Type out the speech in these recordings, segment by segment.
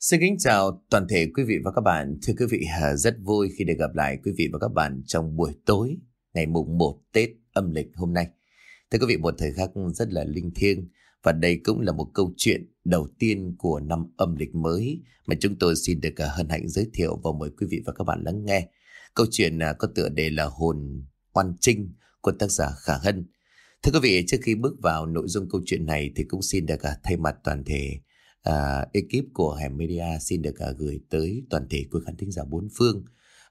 Xin kính chào toàn thể quý vị và các bạn. Thưa quý vị, rất vui khi được gặp lại quý vị và các bạn trong buổi tối ngày mùng 1 Tết âm lịch hôm nay. Thưa quý vị, một thời khắc rất là linh thiêng và đây cũng là một câu chuyện đầu tiên của năm âm lịch mới mà chúng tôi xin được à, hân hạnh giới thiệu và mời quý vị và các bạn lắng nghe. Câu chuyện à, có tựa đề là Hồn Oan Trinh của tác giả Khả Hân. Thưa quý vị, trước khi bước vào nội dung câu chuyện này thì cũng xin được à, thay mặt toàn thể à, ekip của Hẻm Media xin được à, gửi tới toàn thể quý khán thính giả bốn phương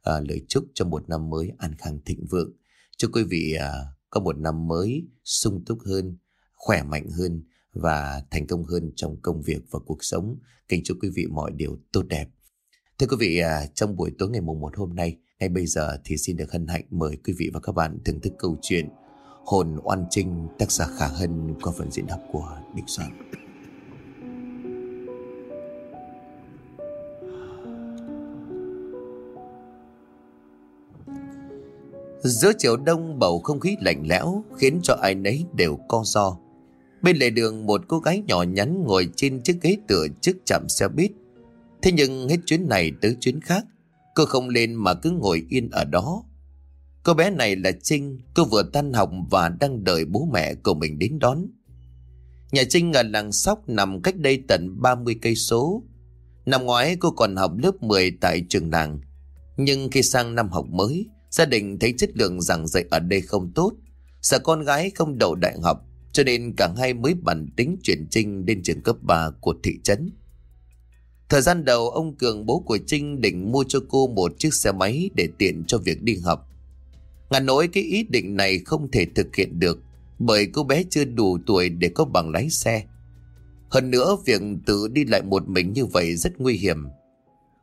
à, lời chúc cho một năm mới an khang thịnh vượng. Chúc quý vị à, có một năm mới sung túc hơn, khỏe mạnh hơn và thành công hơn trong công việc và cuộc sống. Kính chúc quý vị mọi điều tốt đẹp. Thưa quý vị, à, trong buổi tối ngày mùng 1 hôm nay, ngay bây giờ thì xin được hân hạnh mời quý vị và các bạn thưởng thức câu chuyện Hồn Oan Trinh tác giả Khả Hân qua phần diễn đọc của Đình Soạn. Giữa chiều đông bầu không khí lạnh lẽo khiến cho ai nấy đều co do. Bên lề đường một cô gái nhỏ nhắn ngồi trên chiếc ghế tựa trước chạm xe buýt. Thế nhưng hết chuyến này tới chuyến khác, cô không lên mà cứ ngồi yên ở đó. Cô bé này là Trinh, cô vừa tan học và đang đợi bố mẹ của mình đến đón. Nhà Trinh ở làng Sóc nằm cách đây tận 30 cây số. Năm ngoái cô còn học lớp 10 tại trường làng. Nhưng khi sang năm học mới, Gia đình thấy chất lượng giảng dạy ở đây không tốt, sợ con gái không đậu đại học, cho nên cả hai mới bản tính chuyển Trinh lên trường cấp 3 của thị trấn. Thời gian đầu ông Cường bố của Trinh định mua cho cô một chiếc xe máy để tiện cho việc đi học. Ngàn nỗi cái ý định này không thể thực hiện được bởi cô bé chưa đủ tuổi để có bằng lái xe. Hơn nữa việc tự đi lại một mình như vậy rất nguy hiểm.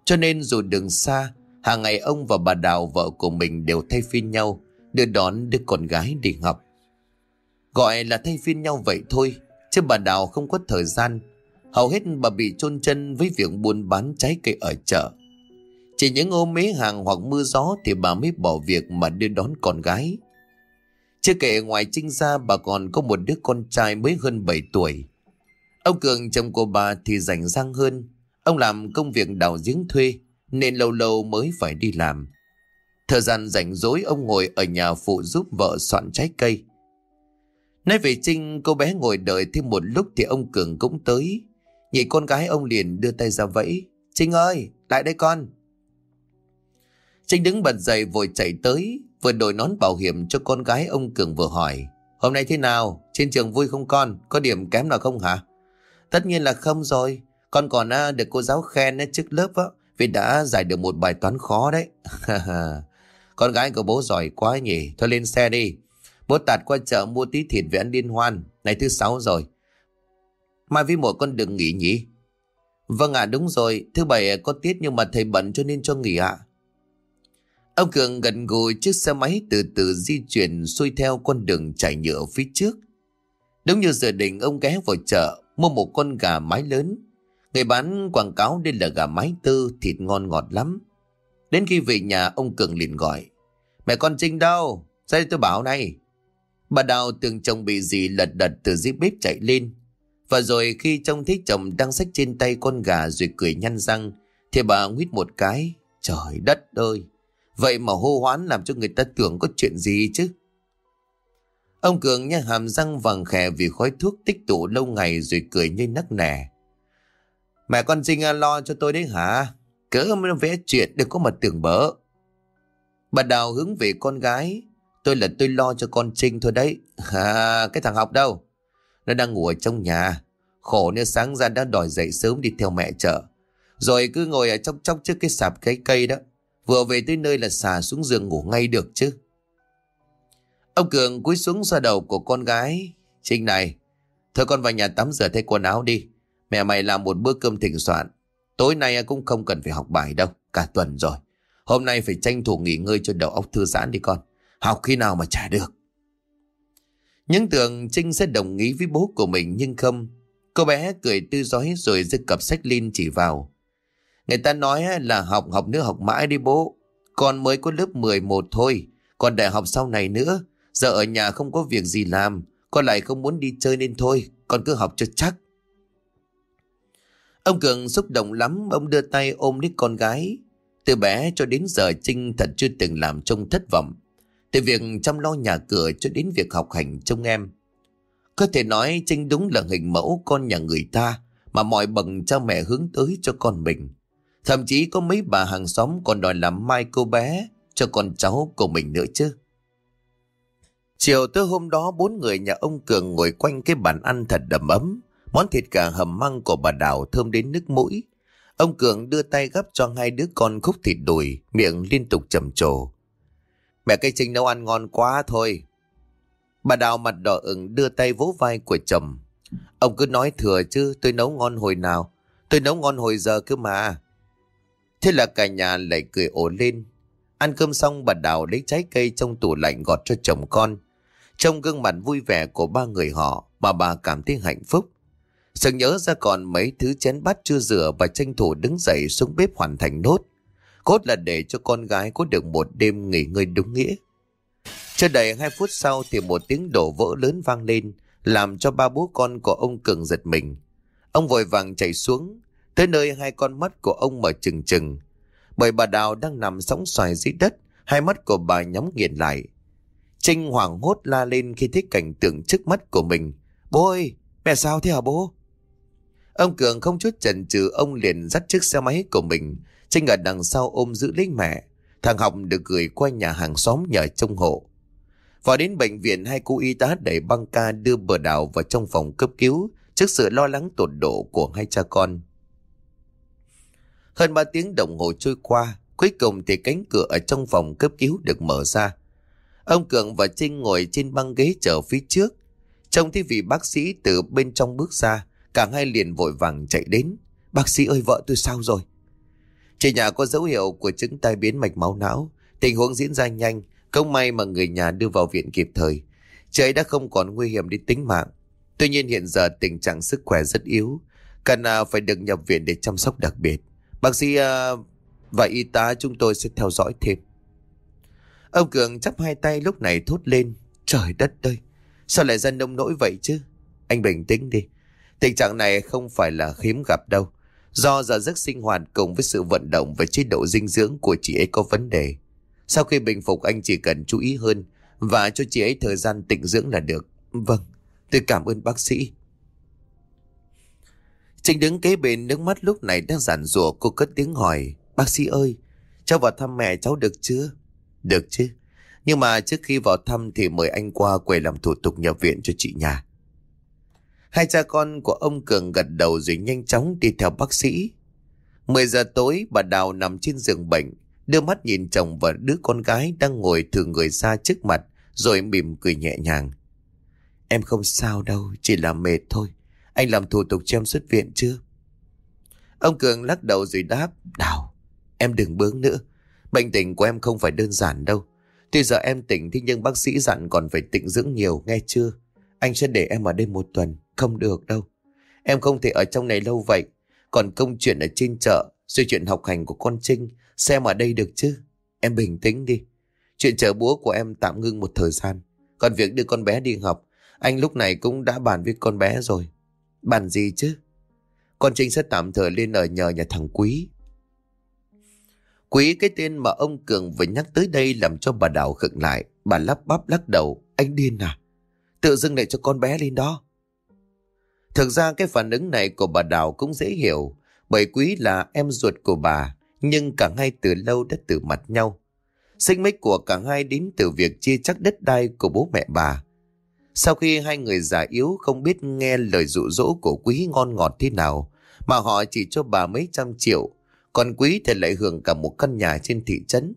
Cho nên dù đường xa Hàng ngày ông và bà Đào vợ của mình đều thay phiên nhau đưa đón đứa con gái đi học. Gọi là thay phiên nhau vậy thôi, chứ bà Đào không có thời gian. Hầu hết bà bị chôn chân với việc buôn bán trái cây ở chợ. Chỉ những ôm mế hàng hoặc mưa gió thì bà mới bỏ việc mà đưa đón con gái. Chưa kể ngoài trinh ra bà còn có một đứa con trai mới hơn 7 tuổi. Ông Cường chồng của bà thì rảnh rang hơn. Ông làm công việc đào giếng thuê nên lâu lâu mới phải đi làm. Thời gian rảnh rỗi ông ngồi ở nhà phụ giúp vợ soạn trái cây. Nói về Trinh, cô bé ngồi đợi thêm một lúc thì ông Cường cũng tới. Nhìn con gái ông liền đưa tay ra vẫy. Trinh ơi, lại đây con. Trinh đứng bật dậy vội chạy tới, vừa đổi nón bảo hiểm cho con gái ông Cường vừa hỏi. Hôm nay thế nào? Trên trường vui không con? Có điểm kém nào không hả? Tất nhiên là không rồi. Con còn à, được cô giáo khen trước lớp á, vì đã giải được một bài toán khó đấy. Con gái của bố giỏi quá nhỉ. Thôi lên xe đi. Bố tạt qua chợ mua tí thịt về ăn liên hoan. Ngày thứ sáu rồi. Mai với mỗi con đừng nghỉ nhỉ? Vâng ạ, đúng rồi. Thứ bảy có tiết nhưng mà thầy bận cho nên cho nghỉ ạ. Ông Cường gần gùi, chiếc xe máy từ từ di chuyển xuôi theo con đường trải nhựa phía trước. Đúng như dự định, ông ghé vào chợ, mua một con gà mái lớn Người bán quảng cáo đây là gà mái tư, thịt ngon ngọt lắm. Đến khi về nhà ông Cường liền gọi. Mẹ con Trinh đâu? Ra tôi bảo này. Bà Đào tưởng chồng bị gì lật đật từ dưới bếp chạy lên. Và rồi khi trông thấy chồng đang xách trên tay con gà rồi cười nhăn răng, thì bà nguyết một cái. Trời đất ơi! Vậy mà hô hoán làm cho người ta tưởng có chuyện gì chứ? Ông Cường nhắc hàm răng vàng khè vì khói thuốc tích tụ lâu ngày rồi cười như nắc nẻ. Mẹ con Dinh à, lo cho tôi đấy hả? Cỡ mới vẽ chuyện đừng có mà tưởng bỡ. Bà Đào hướng về con gái. Tôi là tôi lo cho con Trinh thôi đấy. À, cái thằng học đâu? Nó đang ngủ ở trong nhà. Khổ nếu sáng ra đã đòi dậy sớm đi theo mẹ chợ. Rồi cứ ngồi ở trong chóc trước cái sạp cái cây đó. Vừa về tới nơi là xà xuống giường ngủ ngay được chứ. Ông Cường cúi xuống xoa đầu của con gái. Trinh này, thôi con vào nhà tắm rửa thay quần áo đi. Mẹ mày làm một bữa cơm thịnh soạn. Tối nay cũng không cần phải học bài đâu. Cả tuần rồi. Hôm nay phải tranh thủ nghỉ ngơi cho đầu óc thư giãn đi con. Học khi nào mà trả được. Những tưởng Trinh sẽ đồng ý với bố của mình, nhưng không. Cô bé cười tư giói rồi giơ cặp sách Linh chỉ vào. Người ta nói là học học nữa, học mãi đi bố. Con mới có lớp 11 thôi. Còn đại học sau này nữa. Giờ ở nhà không có việc gì làm. Con lại không muốn đi chơi nên thôi. Con cứ học cho chắc. Ông Cường xúc động lắm, ông đưa tay ôm lấy con gái. Từ bé cho đến giờ Trinh thật chưa từng làm trông thất vọng. Từ việc chăm lo nhà cửa cho đến việc học hành trông em. Có thể nói Trinh đúng là hình mẫu con nhà người ta mà mọi bậc cha mẹ hướng tới cho con mình. Thậm chí có mấy bà hàng xóm còn đòi làm mai cô bé cho con cháu của mình nữa chứ. Chiều tới hôm đó bốn người nhà ông Cường ngồi quanh cái bàn ăn thật đầm ấm. Món thịt gà hầm măng của bà Đào thơm đến nước mũi. Ông Cường đưa tay gắp cho hai đứa con khúc thịt đùi, miệng liên tục trầm trồ. Mẹ cây Trinh nấu ăn ngon quá thôi. Bà Đào mặt đỏ ửng đưa tay vỗ vai của chồng. Ông cứ nói thừa chứ tôi nấu ngon hồi nào. Tôi nấu ngon hồi giờ cơ mà. Thế là cả nhà lại cười ổ lên. Ăn cơm xong bà Đào lấy trái cây trong tủ lạnh gọt cho chồng con. Trong gương mặt vui vẻ của ba người họ bà bà cảm thấy hạnh phúc sợ nhớ ra còn mấy thứ chén bát chưa rửa và tranh thủ đứng dậy xuống bếp hoàn thành nốt. Cốt là để cho con gái có được một đêm nghỉ ngơi đúng nghĩa. Chưa đầy hai phút sau thì một tiếng đổ vỡ lớn vang lên, làm cho ba bố con của ông Cường giật mình. Ông vội vàng chạy xuống, tới nơi hai con mắt của ông mở trừng trừng. Bởi bà Đào đang nằm sóng xoài dưới đất, hai mắt của bà nhắm nghiền lại. Trinh hoảng hốt la lên khi thấy cảnh tượng trước mắt của mình. Bố ơi, mẹ sao thế hả bố? Ông Cường không chút chần chừ ông liền dắt chiếc xe máy của mình. Trinh ở đằng sau ôm giữ lấy mẹ. Thằng Học được gửi qua nhà hàng xóm nhờ trông hộ. Vào đến bệnh viện hai cô y tá đẩy băng ca đưa bờ đào vào trong phòng cấp cứu trước sự lo lắng tột độ của hai cha con. Hơn ba tiếng đồng hồ trôi qua, cuối cùng thì cánh cửa ở trong phòng cấp cứu được mở ra. Ông Cường và Trinh ngồi trên băng ghế chờ phía trước. Trông thấy vị bác sĩ từ bên trong bước ra, cả hai liền vội vàng chạy đến. Bác sĩ ơi vợ tôi sao rồi? Trên nhà có dấu hiệu của chứng tai biến mạch máu não. Tình huống diễn ra nhanh, không may mà người nhà đưa vào viện kịp thời. Chị ấy đã không còn nguy hiểm đến tính mạng. Tuy nhiên hiện giờ tình trạng sức khỏe rất yếu. Cần à, phải được nhập viện để chăm sóc đặc biệt. Bác sĩ à, và y tá chúng tôi sẽ theo dõi thêm. Ông Cường chắp hai tay lúc này thốt lên. Trời đất ơi, sao lại ra nông nỗi vậy chứ? Anh bình tĩnh đi. Tình trạng này không phải là hiếm gặp đâu. Do giờ giấc sinh hoạt cùng với sự vận động và chế độ dinh dưỡng của chị ấy có vấn đề. Sau khi bình phục anh chỉ cần chú ý hơn và cho chị ấy thời gian tịnh dưỡng là được. Vâng, tôi cảm ơn bác sĩ. Trình đứng kế bên nước mắt lúc này đang giản rủa cô cất tiếng hỏi. Bác sĩ ơi, cháu vào thăm mẹ cháu được chưa? Được chứ. Nhưng mà trước khi vào thăm thì mời anh qua quầy làm thủ tục nhập viện cho chị nhà. Hai cha con của ông Cường gật đầu rồi nhanh chóng đi theo bác sĩ. 10 giờ tối bà Đào nằm trên giường bệnh, đưa mắt nhìn chồng và đứa con gái đang ngồi thử người ra trước mặt rồi mỉm cười nhẹ nhàng. Em không sao đâu, chỉ là mệt thôi. Anh làm thủ tục cho em xuất viện chưa? Ông Cường lắc đầu rồi đáp, Đào, em đừng bướng nữa. Bệnh tình của em không phải đơn giản đâu. Tuy giờ em tỉnh thì nhưng bác sĩ dặn còn phải tịnh dưỡng nhiều, nghe chưa? Anh sẽ để em ở đây một tuần. Không được đâu. Em không thể ở trong này lâu vậy. Còn công chuyện ở trên chợ, rồi chuyện học hành của con Trinh, xem ở đây được chứ. Em bình tĩnh đi. Chuyện chợ búa của em tạm ngưng một thời gian. Còn việc đưa con bé đi học, anh lúc này cũng đã bàn với con bé rồi. Bàn gì chứ? Con Trinh sẽ tạm thời lên ở nhờ nhà thằng Quý. Quý cái tên mà ông Cường vừa nhắc tới đây làm cho bà Đào khựng lại. Bà lắp bắp lắc đầu. Anh điên à? Tự dưng lại cho con bé lên đó. Thực ra cái phản ứng này của bà Đào cũng dễ hiểu. Bởi Quý là em ruột của bà. Nhưng cả hai từ lâu đã từ mặt nhau. Sinh mệnh của cả hai đến từ việc chia chắc đất đai của bố mẹ bà. Sau khi hai người già yếu không biết nghe lời dụ dỗ của quý ngon ngọt thế nào, mà họ chỉ cho bà mấy trăm triệu, còn quý thì lại hưởng cả một căn nhà trên thị trấn.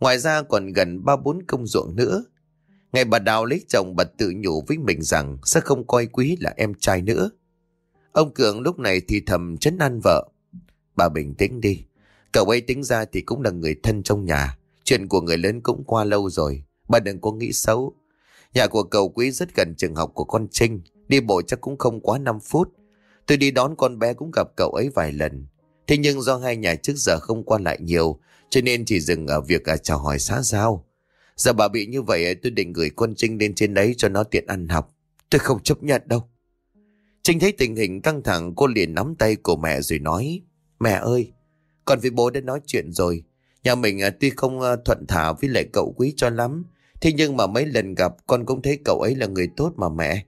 Ngoài ra còn gần ba bốn công ruộng nữa. Ngày bà Đào lấy chồng bà tự nhủ với mình rằng sẽ không coi quý là em trai nữa. Ông Cường lúc này thì thầm chấn an vợ. Bà bình tĩnh đi. Cậu ấy tính ra thì cũng là người thân trong nhà. Chuyện của người lớn cũng qua lâu rồi. Bà đừng có nghĩ xấu. Nhà của cậu quý rất gần trường học của con Trinh. Đi bộ chắc cũng không quá 5 phút. Tôi đi đón con bé cũng gặp cậu ấy vài lần. Thế nhưng do hai nhà trước giờ không qua lại nhiều, cho nên chỉ dừng ở việc à, chào hỏi xã giao. Giờ bà bị như vậy tôi định gửi con Trinh lên trên đấy cho nó tiện ăn học. Tôi không chấp nhận đâu. Trinh thấy tình hình căng thẳng cô liền nắm tay của mẹ rồi nói Mẹ ơi, con với bố đã nói chuyện rồi. Nhà mình à, tuy không à, thuận thả với lại cậu quý cho lắm Thế nhưng mà mấy lần gặp con cũng thấy cậu ấy là người tốt mà mẹ.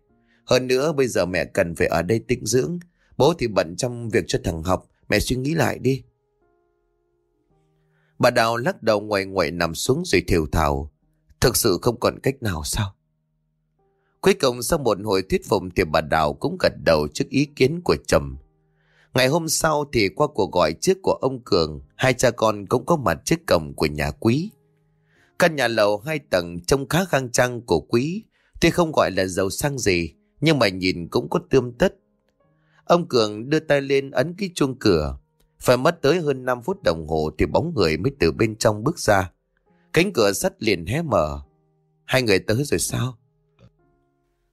Hơn nữa bây giờ mẹ cần phải ở đây tĩnh dưỡng. Bố thì bận trong việc cho thằng học. Mẹ suy nghĩ lại đi. Bà Đào lắc đầu ngoài ngoài nằm xuống rồi thều thào. Thực sự không còn cách nào sao Cuối cùng sau một hồi thuyết phục thì bà Đào cũng gật đầu trước ý kiến của chồng. Ngày hôm sau thì qua cuộc gọi trước của ông Cường, hai cha con cũng có mặt trước cổng của nhà quý. Căn nhà lầu hai tầng trông khá khang trang của quý, tuy không gọi là giàu sang gì, nhưng mà nhìn cũng có tươm tất. Ông Cường đưa tay lên ấn cái chuông cửa. Phải mất tới hơn 5 phút đồng hồ thì bóng người mới từ bên trong bước ra. Cánh cửa sắt liền hé mở. Hai người tới rồi sao?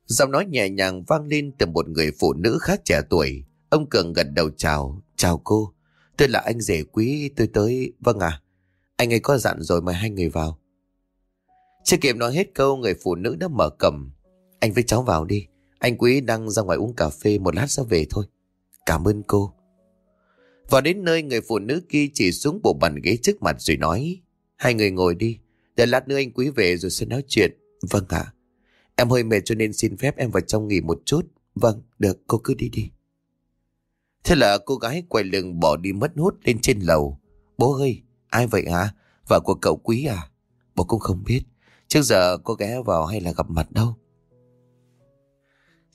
Giọng nói nhẹ nhàng vang lên từ một người phụ nữ khác trẻ tuổi. Ông Cường gật đầu chào. Chào cô. Tôi là anh rể quý, tôi tới... Vâng à, anh ấy có dặn rồi mời hai người vào. Chưa kịp nói hết câu, người phụ nữ đã mở cầm. Anh với cháu vào đi. Anh quý đang ra ngoài uống cà phê một lát sẽ về thôi. Cảm ơn cô. Vào đến nơi người phụ nữ kia chỉ xuống bộ bàn ghế trước mặt rồi nói. Hai người ngồi đi. Để lát nữa anh quý về rồi sẽ nói chuyện. Vâng ạ. Em hơi mệt cho nên xin phép em vào trong nghỉ một chút. Vâng, được, cô cứ đi đi. Thế là cô gái quay lưng bỏ đi mất hút lên trên lầu. Bố ơi, ai vậy hả? Vợ của cậu quý à? Bố cũng không biết. Trước giờ cô ghé vào hay là gặp mặt đâu.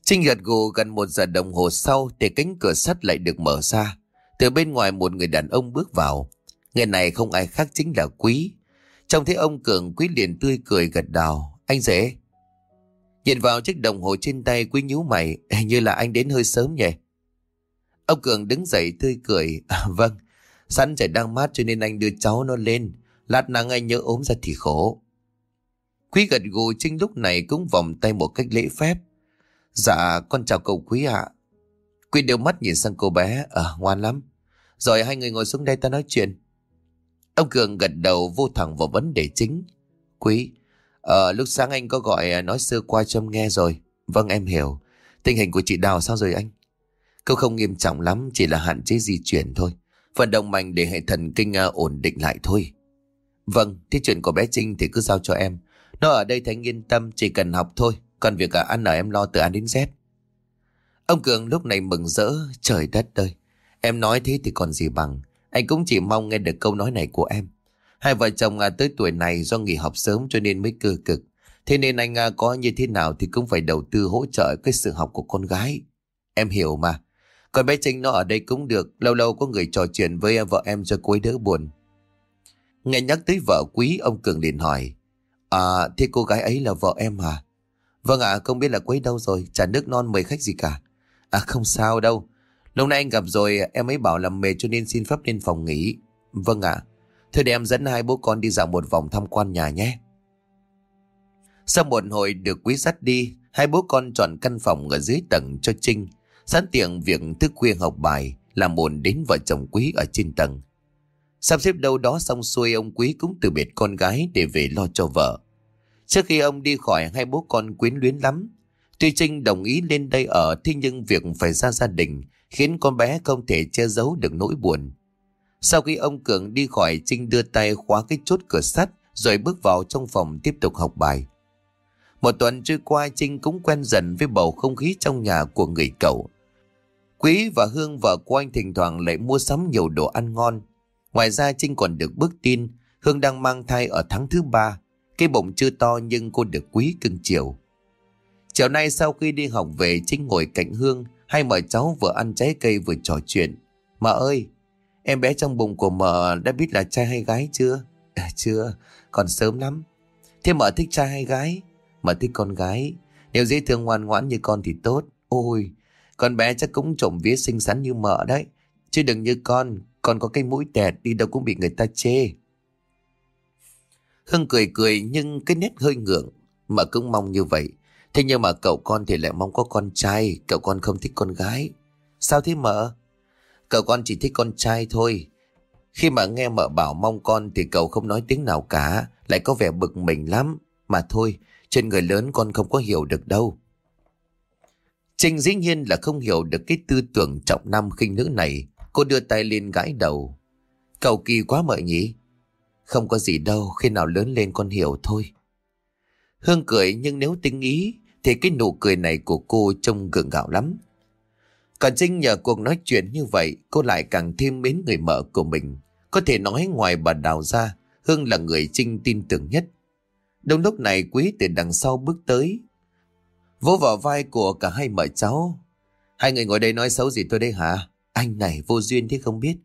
Trinh gật gù gần một giờ đồng hồ sau thì cánh cửa sắt lại được mở ra. Từ bên ngoài một người đàn ông bước vào. Người này không ai khác chính là Quý. Trông thấy ông Cường Quý liền tươi cười gật đầu Anh dễ Nhìn vào chiếc đồng hồ trên tay quý nhíu mày, hình như là anh đến hơi sớm nhỉ. Ông Cường đứng dậy tươi cười. À, vâng, sẵn trời đang mát cho nên anh đưa cháu nó lên. Lát nắng anh nhớ ốm ra thì khổ. Quý gật gù Trinh lúc này cũng vòng tay một cách lễ phép. Dạ, con chào cậu Quý ạ. Quý đều mắt nhìn sang cô bé. Ờ, ngoan lắm. Rồi hai người ngồi xuống đây ta nói chuyện. Ông Cường gật đầu vô thẳng vào vấn đề chính. Quý, Ờ, lúc sáng anh có gọi ờ, nói sơ qua cho em nghe rồi. Vâng em hiểu. Tình hình của chị Đào sao rồi anh? Câu không nghiêm trọng lắm, chỉ là hạn chế di chuyển thôi. Vận động mạnh để hệ thần kinh ờ, ổn định lại thôi. Vâng, thế chuyện của bé Trinh thì cứ giao cho em. Nó ở đây thấy yên tâm, chỉ cần học thôi. Còn việc cả ăn ở em lo từ ăn đến Z. Ông Cường lúc này mừng rỡ, trời đất ơi. Em nói thế thì còn gì bằng. Anh cũng chỉ mong nghe được câu nói này của em. Hai vợ chồng à, tới tuổi này do nghỉ học sớm cho nên mới cơ cực. Thế nên anh à, có như thế nào thì cũng phải đầu tư hỗ trợ cái sự học của con gái. Em hiểu mà. Còn bé Trinh nó ở đây cũng được. Lâu lâu có người trò chuyện với à, vợ em cho cô ấy đỡ buồn. Nghe nhắc tới vợ quý, ông Cường liền hỏi. À, thế cô gái ấy là vợ em à? Vâng ạ, không biết là quấy đâu rồi, chả nước non mời khách gì cả. À không sao đâu. Lúc nãy anh gặp rồi, em ấy bảo làm mệt cho nên xin phép lên phòng nghỉ. Vâng ạ. Thôi để em dẫn hai bố con đi dạo một vòng tham quan nhà nhé. Sau một hồi được quý dắt đi, hai bố con chọn căn phòng ở dưới tầng cho Trinh, sẵn tiện việc thức khuya học bài, làm buồn đến vợ chồng quý ở trên tầng. Sắp xếp đâu đó xong xuôi ông quý cũng từ biệt con gái để về lo cho vợ. Trước khi ông đi khỏi hai bố con quyến luyến lắm. Tuy Trinh đồng ý lên đây ở thế nhưng việc phải ra gia đình khiến con bé không thể che giấu được nỗi buồn. Sau khi ông Cường đi khỏi, Trinh đưa tay khóa cái chốt cửa sắt rồi bước vào trong phòng tiếp tục học bài. Một tuần trôi qua, Trinh cũng quen dần với bầu không khí trong nhà của người cậu. Quý và Hương vợ của anh thỉnh thoảng lại mua sắm nhiều đồ ăn ngon. Ngoài ra, Trinh còn được bước tin Hương đang mang thai ở tháng thứ ba. Cái bụng chưa to nhưng cô được quý cưng chiều. Chiều nay sau khi đi học về, Trinh ngồi cạnh Hương hai mời cháu vừa ăn trái cây vừa trò chuyện. Mợ ơi, Em bé trong bụng của mợ đã biết là trai hay gái chưa? À, chưa, còn sớm lắm. Thế mợ thích trai hay gái? Mợ thích con gái. Nếu dễ thương ngoan ngoãn như con thì tốt. Ôi, con bé chắc cũng trộm vía xinh xắn như mợ đấy. Chứ đừng như con, con có cái mũi tẹt đi đâu cũng bị người ta chê. Hưng cười cười nhưng cái nét hơi ngượng. Mợ cũng mong như vậy. Thế nhưng mà cậu con thì lại mong có con trai, cậu con không thích con gái. Sao thế mợ? Cậu con chỉ thích con trai thôi. Khi mà nghe mợ bảo mong con thì cậu không nói tiếng nào cả, lại có vẻ bực mình lắm. Mà thôi, trên người lớn con không có hiểu được đâu. Trinh dĩ nhiên là không hiểu được cái tư tưởng trọng nam khinh nữ này. Cô đưa tay lên gãi đầu. cậu kỳ quá mợ nhỉ? Không có gì đâu, khi nào lớn lên con hiểu thôi. Hương cười nhưng nếu tính ý thì cái nụ cười này của cô trông gượng gạo lắm. Còn Trinh nhờ cuộc nói chuyện như vậy, cô lại càng thêm mến người mợ của mình. Có thể nói ngoài bà Đào ra, Hương là người Trinh tin tưởng nhất. Đông lúc này quý từ đằng sau bước tới. Vỗ vào vai của cả hai mợ cháu. Hai người ngồi đây nói xấu gì tôi đây hả? Anh này vô duyên thế không biết.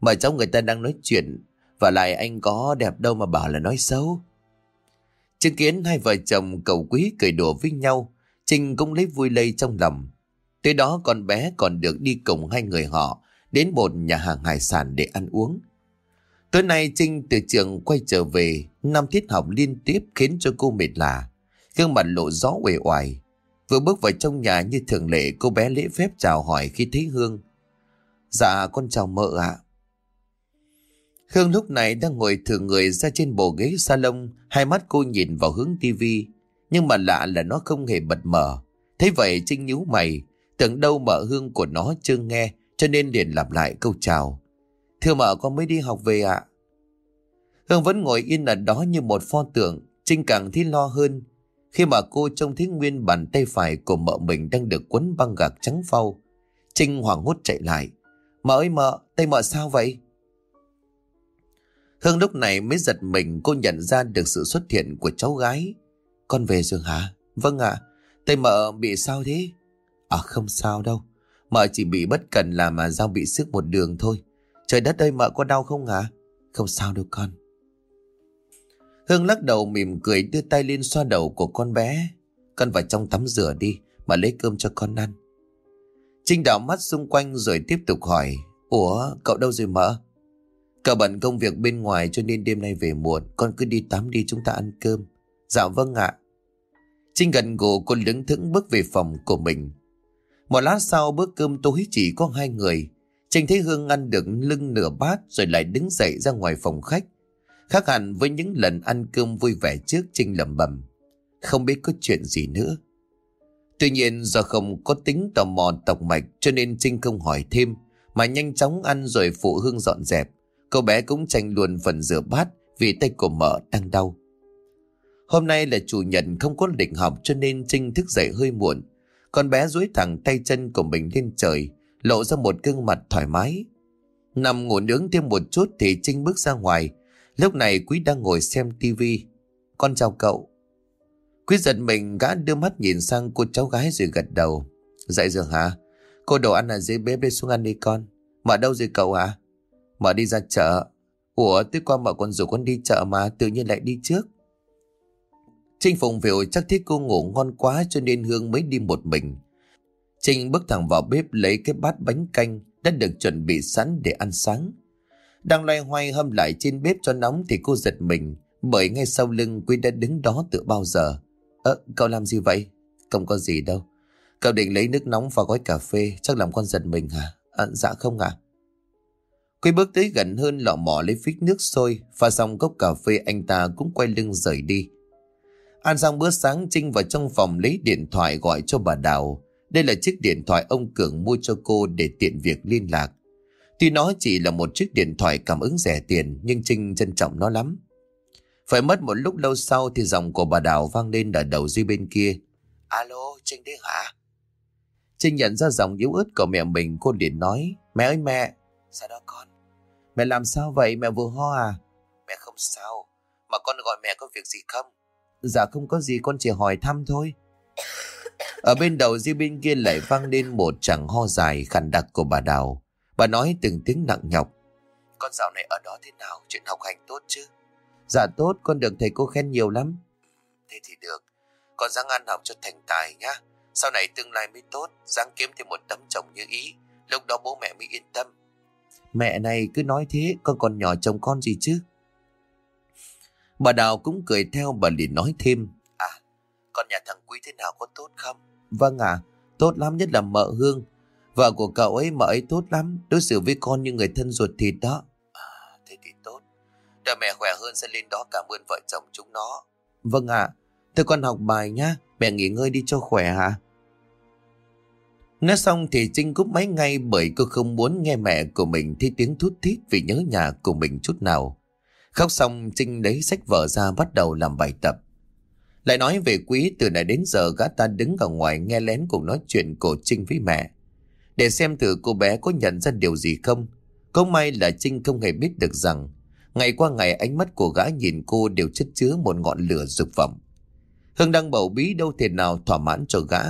Mợ cháu người ta đang nói chuyện. Và lại anh có đẹp đâu mà bảo là nói xấu. Chứng kiến hai vợ chồng cầu quý cười đùa với nhau. Trinh cũng lấy vui lây trong lòng. Tới đó con bé còn được đi cùng hai người họ đến một nhà hàng hải sản để ăn uống. Tối nay Trinh từ trường quay trở về, năm tiết học liên tiếp khiến cho cô mệt lạ. Gương mặt lộ gió uể oải. Vừa bước vào trong nhà như thường lệ cô bé lễ phép chào hỏi khi thấy Hương. Dạ con chào mợ ạ. Hương lúc này đang ngồi thử người ra trên bộ ghế salon, hai mắt cô nhìn vào hướng tivi Nhưng mà lạ là nó không hề bật mở. Thế vậy Trinh nhíu mày, tưởng đâu mở hương của nó chưa nghe, cho nên liền lặp lại câu chào. Thưa mợ con mới đi học về ạ. Hương vẫn ngồi yên ở đó như một pho tượng. Trinh càng thấy lo hơn. Khi mà cô trông thấy nguyên bàn tay phải của mợ mình đang được quấn băng gạc trắng phau. Trinh hoảng hốt chạy lại. Mợ ơi mợ, tay mợ sao vậy? Hương lúc này mới giật mình cô nhận ra được sự xuất hiện của cháu gái. Con về rồi hả? Vâng ạ. Tay mợ bị sao thế? À không sao đâu. Mợ chỉ bị bất cần là mà dao bị sức một đường thôi. Trời đất ơi, mợ có đau không hả? Không sao đâu con. Hương lắc đầu mỉm cười đưa tay lên xoa đầu của con bé. Con vào trong tắm rửa đi, mà lấy cơm cho con ăn. Trinh đảo mắt xung quanh rồi tiếp tục hỏi. Ủa, cậu đâu rồi mợ? Cậu bận công việc bên ngoài cho nên đêm nay về muộn. Con cứ đi tắm đi, chúng ta ăn cơm. Dạ vâng ạ. Trinh gần gù cô đứng thững bước về phòng của mình. Một lát sau, bữa cơm tối chỉ có hai người. trinh thấy Hương ăn được lưng nửa bát rồi lại đứng dậy ra ngoài phòng khách. Khác hẳn với những lần ăn cơm vui vẻ trước Trinh lẩm bẩm Không biết có chuyện gì nữa. Tuy nhiên, do không có tính tò mò tọc mạch, cho nên Trinh không hỏi thêm, mà nhanh chóng ăn rồi phụ Hương dọn dẹp. Cô bé cũng tranh luôn phần rửa bát vì tay của mợ đang đau. Hôm nay là chủ nhật không có định học cho nên Trinh thức dậy hơi muộn. Con bé duỗi thẳng tay chân của mình lên trời, lộ ra một gương mặt thoải mái. Nằm ngủ nướng thêm một chút thì Trinh bước ra ngoài. Lúc này Quý đang ngồi xem tivi. Con chào cậu. Quý giật mình gã đưa mắt nhìn sang cô cháu gái rồi gật đầu. Dậy rồi hả? Cô đồ ăn ở dưới bếp đi xuống ăn đi con. Mà đâu rồi cậu hả? Mợ đi ra chợ. Ủa tối qua mợ còn rủ con đi chợ mà tự nhiên lại đi trước. Trinh phụng phiểu chắc thấy cô ngủ ngon quá cho nên Hương mới đi một mình. Trinh bước thẳng vào bếp lấy cái bát bánh canh đã được chuẩn bị sẵn để ăn sáng. Đang loay hoay hâm lại trên bếp cho nóng thì cô giật mình bởi ngay sau lưng Quy đã đứng đó từ bao giờ. Ơ, cậu làm gì vậy? Không có gì đâu. Cậu định lấy nước nóng và gói cà phê chắc làm con giật mình hả? À, dạ không ạ. À? Quy bước tới gần hơn lọ mỏ lấy phích nước sôi pha xong cốc cà phê anh ta cũng quay lưng rời đi. Ăn xong bữa sáng Trinh vào trong phòng lấy điện thoại gọi cho bà Đào đây là chiếc điện thoại ông Cường mua cho cô để tiện việc liên lạc. Tuy nó chỉ là một chiếc điện thoại cảm ứng rẻ tiền nhưng Trinh trân trọng nó lắm. Phải mất một lúc lâu sau thì giọng của bà Đào vang lên ở đầu duy bên kia. Alo, Trinh đấy hả? Trinh nhận ra giọng yếu ớt của mẹ mình cô liền nói. Mẹ ơi mẹ! Sao đó con? Mẹ làm sao vậy? Mẹ vừa ho à? Mẹ không sao. Mà con gọi mẹ có việc gì không? Dạ không có gì con chỉ hỏi thăm thôi. Ở bên đầu di bên kia lại vang lên một chẳng ho dài khàn đặc của bà Đào. Bà nói từng tiếng nặng nhọc. Con dạo này ở đó thế nào? Chuyện học hành tốt chứ? Dạ tốt, con được thầy cô khen nhiều lắm. Thế thì được. Con ráng ăn học cho thành tài nhá. Sau này tương lai mới tốt, ráng kiếm thêm một tấm chồng như ý. Lúc đó bố mẹ mới yên tâm. Mẹ này cứ nói thế, con còn nhỏ chồng con gì chứ? Bà Đào cũng cười theo bà liền nói thêm. À, con nhà thằng Quý thế nào có tốt không? Vâng ạ, tốt lắm nhất là mợ Hương. Vợ của cậu ấy mợ ấy tốt lắm, đối xử với con như người thân ruột thịt đó. À, thế thì tốt. Đợi mẹ khỏe hơn sẽ lên đó cảm ơn vợ chồng chúng nó. Vâng ạ, à, thôi con học bài nhá, mẹ nghỉ ngơi đi cho khỏe hả? Nói xong thì Trinh cúp máy ngay bởi cô không muốn nghe mẹ của mình thi tiếng thút thít vì nhớ nhà của mình chút nào. Khóc xong, Trinh lấy sách vở ra bắt đầu làm bài tập. Lại nói về quý từ nãy đến giờ gã ta đứng ở ngoài nghe lén cuộc nói chuyện của Trinh với mẹ. Để xem thử cô bé có nhận ra điều gì không. Không may là Trinh không hề biết được rằng, ngày qua ngày ánh mắt của gã nhìn cô đều chất chứa một ngọn lửa dục vọng. Hưng đang bầu bí đâu thể nào thỏa mãn cho gã.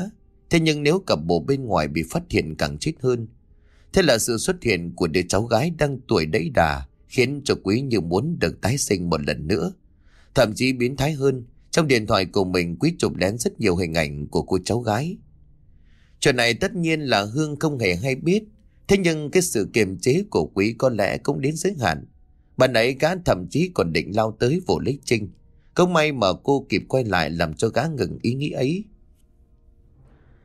Thế nhưng nếu cặp bộ bên ngoài bị phát hiện càng chết hơn. Thế là sự xuất hiện của đứa cháu gái đang tuổi đẫy đà khiến cho quý như muốn được tái sinh một lần nữa. Thậm chí biến thái hơn, trong điện thoại của mình quý chụp lén rất nhiều hình ảnh của cô cháu gái. Chuyện này tất nhiên là Hương không hề hay biết, thế nhưng cái sự kiềm chế của quý có lẽ cũng đến giới hạn. Bạn ấy gã thậm chí còn định lao tới vỗ lấy Trinh. Không may mà cô kịp quay lại làm cho gã ngừng ý nghĩ ấy.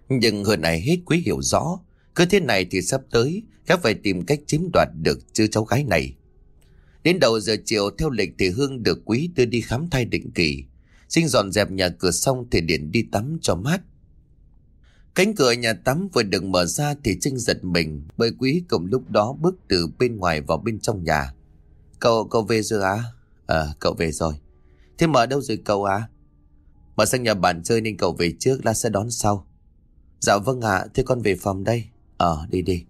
Nhưng hơn này hết quý hiểu rõ, cứ thế này thì sắp tới, các phải tìm cách chiếm đoạt được chư cháu gái này. Đến đầu giờ chiều theo lịch thì Hương được quý đưa đi khám thai định kỳ. Sinh dọn dẹp nhà cửa xong thì điện đi tắm cho mát. Cánh cửa nhà tắm vừa được mở ra thì Trinh giật mình bởi quý cùng lúc đó bước từ bên ngoài vào bên trong nhà. Cậu, cậu về rồi à? Ờ, cậu về rồi. Thế mở đâu rồi cậu à? Mở sang nhà bạn chơi nên cậu về trước là sẽ đón sau. Dạ vâng ạ, thế con về phòng đây. Ờ, đi đi.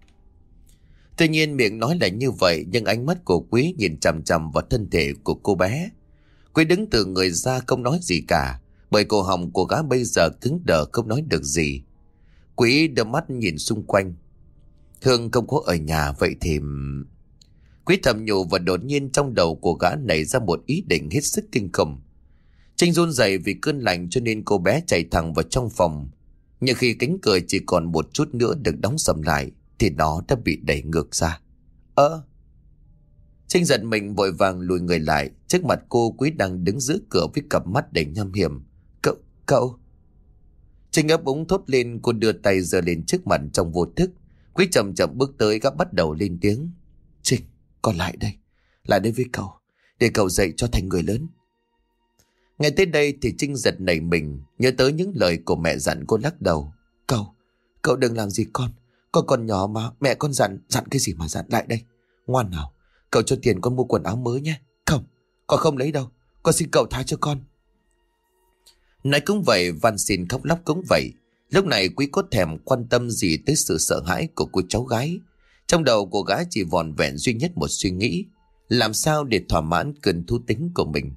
Tuy nhiên miệng nói là như vậy nhưng ánh mắt của Quý nhìn chằm chằm vào thân thể của cô bé. Quý đứng từ người ra không nói gì cả bởi cổ họng của gã bây giờ cứng đờ không nói được gì. Quý đưa mắt nhìn xung quanh. Hương không có ở nhà vậy thì... Quý thầm nhủ và đột nhiên trong đầu của gã nảy ra một ý định hết sức kinh khủng. Trinh run rẩy vì cơn lạnh cho nên cô bé chạy thẳng vào trong phòng. Nhưng khi cánh cửa chỉ còn một chút nữa được đóng sầm lại thì nó đã bị đẩy ngược ra. Ơ! Trinh giận mình vội vàng lùi người lại. Trước mặt cô Quý đang đứng giữa cửa với cặp mắt đầy nhâm hiểm. Cậu, cậu! Trinh ấp úng thốt lên cô đưa tay giơ lên trước mặt trong vô thức. Quý chậm chậm bước tới gấp bắt đầu lên tiếng. Trinh, con lại đây. Lại đây với cậu. Để cậu dạy cho thành người lớn. Ngay tới đây thì Trinh giật nảy mình. Nhớ tới những lời của mẹ dặn cô lắc đầu. Cậu, cậu đừng làm gì con. Con còn nhỏ mà mẹ con dặn Dặn cái gì mà dặn lại đây? Ngoan nào Cậu cho tiền con mua quần áo mới nhé. Không Con không lấy đâu. Con xin cậu tha cho con. Nói cũng vậy Văn xin khóc lóc cũng vậy. Lúc này quý có thèm quan tâm gì tới sự sợ hãi của cô cháu gái. Trong đầu cô gái chỉ vòn vẹn duy nhất một suy nghĩ. Làm sao để thỏa mãn cơn thú tính của mình?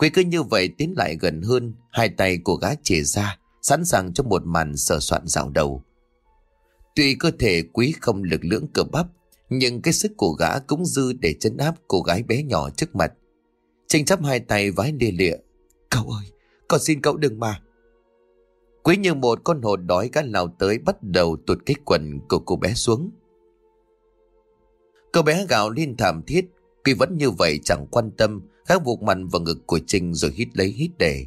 Quý cứ như vậy tiến lại gần hơn Hai tay của gái chìa ra Sẵn sàng cho một màn sờ soạn dạo đầu Tuy cơ thể quý không lực lưỡng cơ bắp, nhưng cái sức của gã cũng dư để chấn áp cô gái bé nhỏ trước mặt. Tranh chấp hai tay vái lia lịa. Cậu ơi, con xin cậu đừng mà. Quý như một con hồ đói gã lao tới bắt đầu tuột cái quần của cô bé xuống. Cô bé gào lên thảm thiết, Quý vẫn như vậy chẳng quan tâm, khắc vụt mạnh vào ngực của Trinh rồi hít lấy hít để.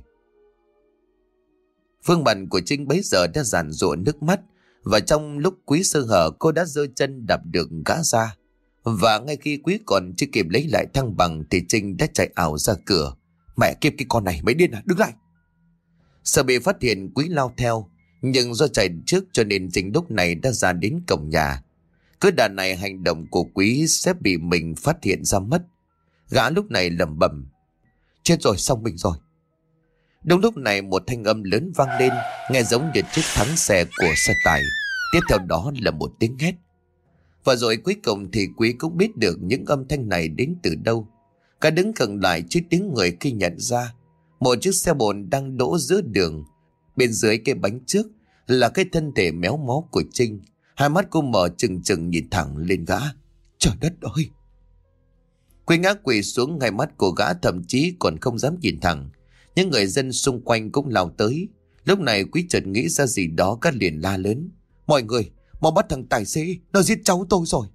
Phương mặt của Trinh bấy giờ đã giàn rụa nước mắt, và trong lúc quý sơ hở cô đã giơ chân đạp được gã ra. Và ngay khi quý còn chưa kịp lấy lại thăng bằng thì Trinh đã chạy ảo ra cửa. Mẹ kiếp cái con này mấy điên à, đứng lại. Sợ bị phát hiện quý lao theo, nhưng do chạy trước cho nên Trinh lúc này đã ra đến cổng nhà. Cứ đàn này hành động của quý sẽ bị mình phát hiện ra mất. Gã lúc này lầm bầm. Chết rồi, xong mình rồi. Đúng lúc này một thanh âm lớn vang lên, nghe giống như chiếc thắng xe của xe tải. Tiếp theo đó là một tiếng hét. Và rồi cuối cùng thì quý cũng biết được những âm thanh này đến từ đâu. Cả đứng gần lại trước tiếng người khi nhận ra. Một chiếc xe bồn đang đỗ giữa đường. Bên dưới cái bánh trước là cái thân thể méo mó của Trinh. Hai mắt cô mở chừng chừng nhìn thẳng lên gã. Trời đất ơi! Quê ngã quỳ xuống ngay mắt của gã thậm chí còn không dám nhìn thẳng. Những người dân xung quanh cũng lao tới. Lúc này quý trần nghĩ ra gì đó các liền la lớn. Mọi người, mau bắt thằng tài xế, nó giết cháu tôi rồi.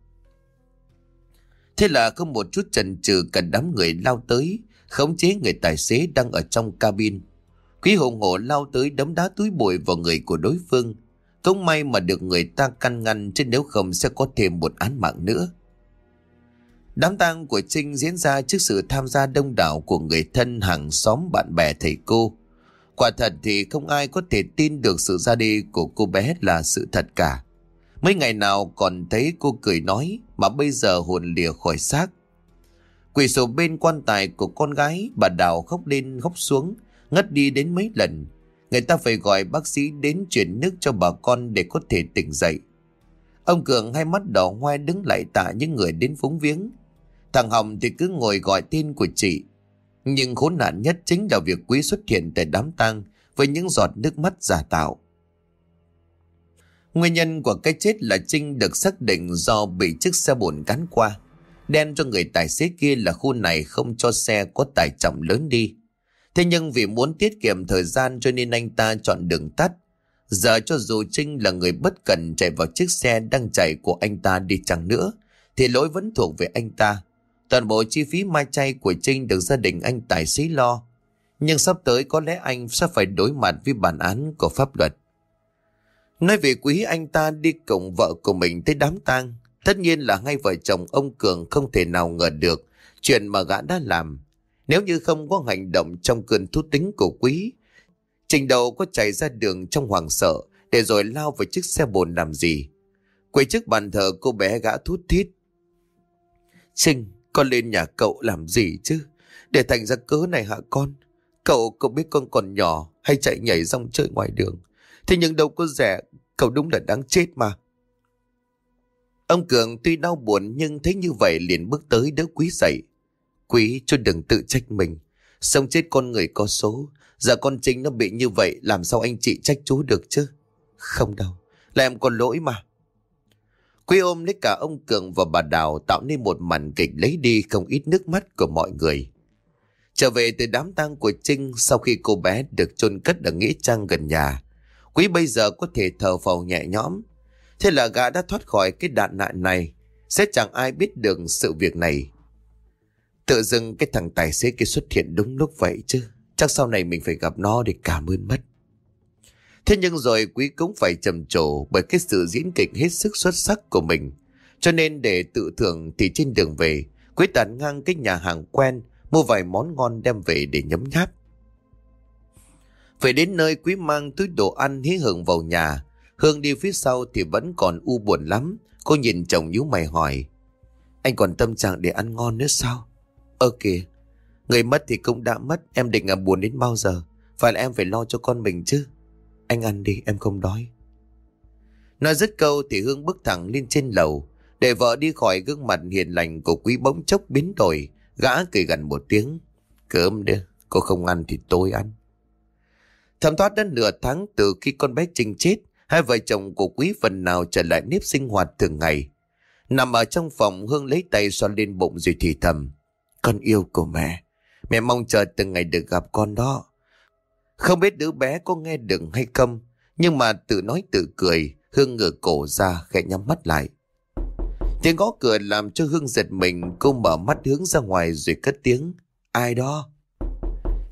Thế là không một chút chần chừ cả đám người lao tới, khống chế người tài xế đang ở trong cabin. Quý hùng hổ lao tới đấm đá túi bụi vào người của đối phương. Không may mà được người ta căn ngăn chứ nếu không sẽ có thêm một án mạng nữa. Đám tang của Trinh diễn ra trước sự tham gia đông đảo của người thân hàng xóm bạn bè thầy cô. Quả thật thì không ai có thể tin được sự ra đi của cô bé là sự thật cả. Mấy ngày nào còn thấy cô cười nói mà bây giờ hồn lìa khỏi xác. Quỷ sổ bên quan tài của con gái bà Đào khóc lên khóc xuống, ngất đi đến mấy lần. Người ta phải gọi bác sĩ đến chuyển nước cho bà con để có thể tỉnh dậy. Ông Cường hai mắt đỏ hoe đứng lại tạ những người đến phúng viếng. Thằng Hồng thì cứ ngồi gọi tên của chị. Nhưng khốn nạn nhất chính là việc quý xuất hiện tại đám tang với những giọt nước mắt giả tạo. Nguyên nhân của cái chết là Trinh được xác định do bị chiếc xe bồn cán qua. Đen cho người tài xế kia là khu này không cho xe có tải trọng lớn đi. Thế nhưng vì muốn tiết kiệm thời gian cho nên anh ta chọn đường tắt. Giờ cho dù Trinh là người bất cần chạy vào chiếc xe đang chạy của anh ta đi chăng nữa, thì lỗi vẫn thuộc về anh ta. Toàn bộ chi phí mai chay của Trinh được gia đình anh tài xế lo. Nhưng sắp tới có lẽ anh sẽ phải đối mặt với bản án của pháp luật. Nói về quý anh ta đi cùng vợ của mình tới đám tang, tất nhiên là ngay vợ chồng ông Cường không thể nào ngờ được chuyện mà gã đã làm. Nếu như không có hành động trong cơn thú tính của quý, trình đầu có chạy ra đường trong hoàng sợ để rồi lao vào chiếc xe bồn làm gì. Quay trước bàn thờ cô bé gã thút thít. Trinh, con lên nhà cậu làm gì chứ? Để thành ra cớ này hả con? Cậu cậu biết con còn nhỏ hay chạy nhảy rong chơi ngoài đường. Thế nhưng đâu có rẻ, cậu đúng là đáng chết mà. Ông Cường tuy đau buồn nhưng thấy như vậy liền bước tới đỡ quý dậy. Quý cho đừng tự trách mình. Sống chết con người có số. Giờ con chính nó bị như vậy làm sao anh chị trách chú được chứ? Không đâu, là em còn lỗi mà. Quý ôm lấy cả ông Cường và bà Đào tạo nên một màn kịch lấy đi không ít nước mắt của mọi người. Trở về từ đám tang của Trinh sau khi cô bé được chôn cất ở Nghĩa Trang gần nhà. Quý bây giờ có thể thở phào nhẹ nhõm. Thế là gã đã thoát khỏi cái đạn nạn này. Sẽ chẳng ai biết được sự việc này. Tự dưng cái thằng tài xế kia xuất hiện đúng lúc vậy chứ. Chắc sau này mình phải gặp nó để cảm ơn mất. Thế nhưng rồi quý cũng phải trầm trồ bởi cái sự diễn kịch hết sức xuất sắc của mình. Cho nên để tự thưởng thì trên đường về, quý tàn ngang cái nhà hàng quen, mua vài món ngon đem về để nhấm nháp. Về đến nơi quý mang túi đồ ăn hí hưởng vào nhà. Hương đi phía sau thì vẫn còn u buồn lắm. Cô nhìn chồng nhíu mày hỏi. Anh còn tâm trạng để ăn ngon nữa sao? Ơ kìa, người mất thì cũng đã mất. Em định à buồn đến bao giờ? Phải là em phải lo cho con mình chứ. Anh ăn đi, em không đói. Nói dứt câu thì Hương bước thẳng lên trên lầu. Để vợ đi khỏi gương mặt hiền lành của quý bỗng chốc biến đổi. Gã cười gần một tiếng. Cơm đi, cô không ăn thì tôi ăn. Thẩm thoát đã nửa tháng từ khi con bé Trinh chết, hai vợ chồng của quý phần nào trở lại nếp sinh hoạt thường ngày. Nằm ở trong phòng Hương lấy tay xoa lên bụng rồi thì thầm. Con yêu của mẹ. Mẹ mong chờ từng ngày được gặp con đó. Không biết đứa bé có nghe được hay không, nhưng mà tự nói tự cười, Hương ngửa cổ ra khẽ nhắm mắt lại. Tiếng gõ cửa làm cho Hương giật mình, cô mở mắt hướng ra ngoài rồi cất tiếng. Ai đó?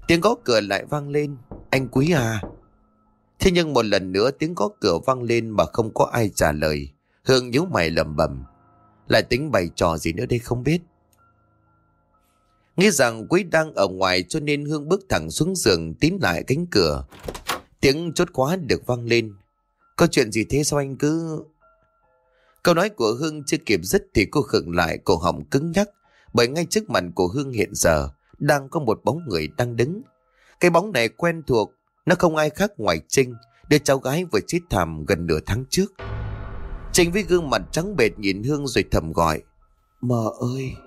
Tiếng gõ cửa lại vang lên. Anh Quý à? Thế nhưng một lần nữa tiếng gõ cửa vang lên mà không có ai trả lời. Hương nhíu mày lầm bầm. Lại tính bày trò gì nữa đây không biết. Nghĩ rằng Quý đang ở ngoài cho nên Hương bước thẳng xuống giường tín lại cánh cửa. Tiếng chốt khóa được vang lên. Có chuyện gì thế sao anh cứ... Câu nói của Hương chưa kịp dứt thì cô khựng lại cổ họng cứng nhắc bởi ngay trước mặt của Hương hiện giờ đang có một bóng người đang đứng. Cái bóng này quen thuộc, nó không ai khác ngoài Trinh, đứa cháu gái vừa chết thảm gần nửa tháng trước. Trinh với gương mặt trắng bệt nhìn Hương rồi thầm gọi. Mờ ơi!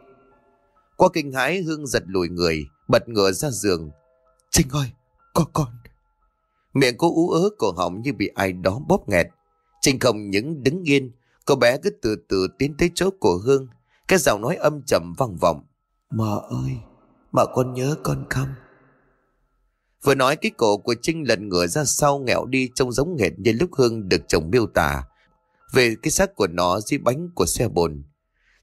Qua kinh hãi Hương giật lùi người, bật ngửa ra giường. Trinh ơi! Có con! Miệng cô ú ớ cổ họng như bị ai đó bóp nghẹt. Trinh không những đứng yên, cô bé cứ từ từ tiến tới chỗ của Hương. Cái giọng nói âm trầm vang vọng. Mợ ơi! mợ con nhớ con không? Vừa nói cái cổ của Trinh lần ngửa ra sau nghẹo đi trông giống nghệt như lúc Hương được chồng miêu tả. Về cái xác của nó dưới bánh của xe bồn.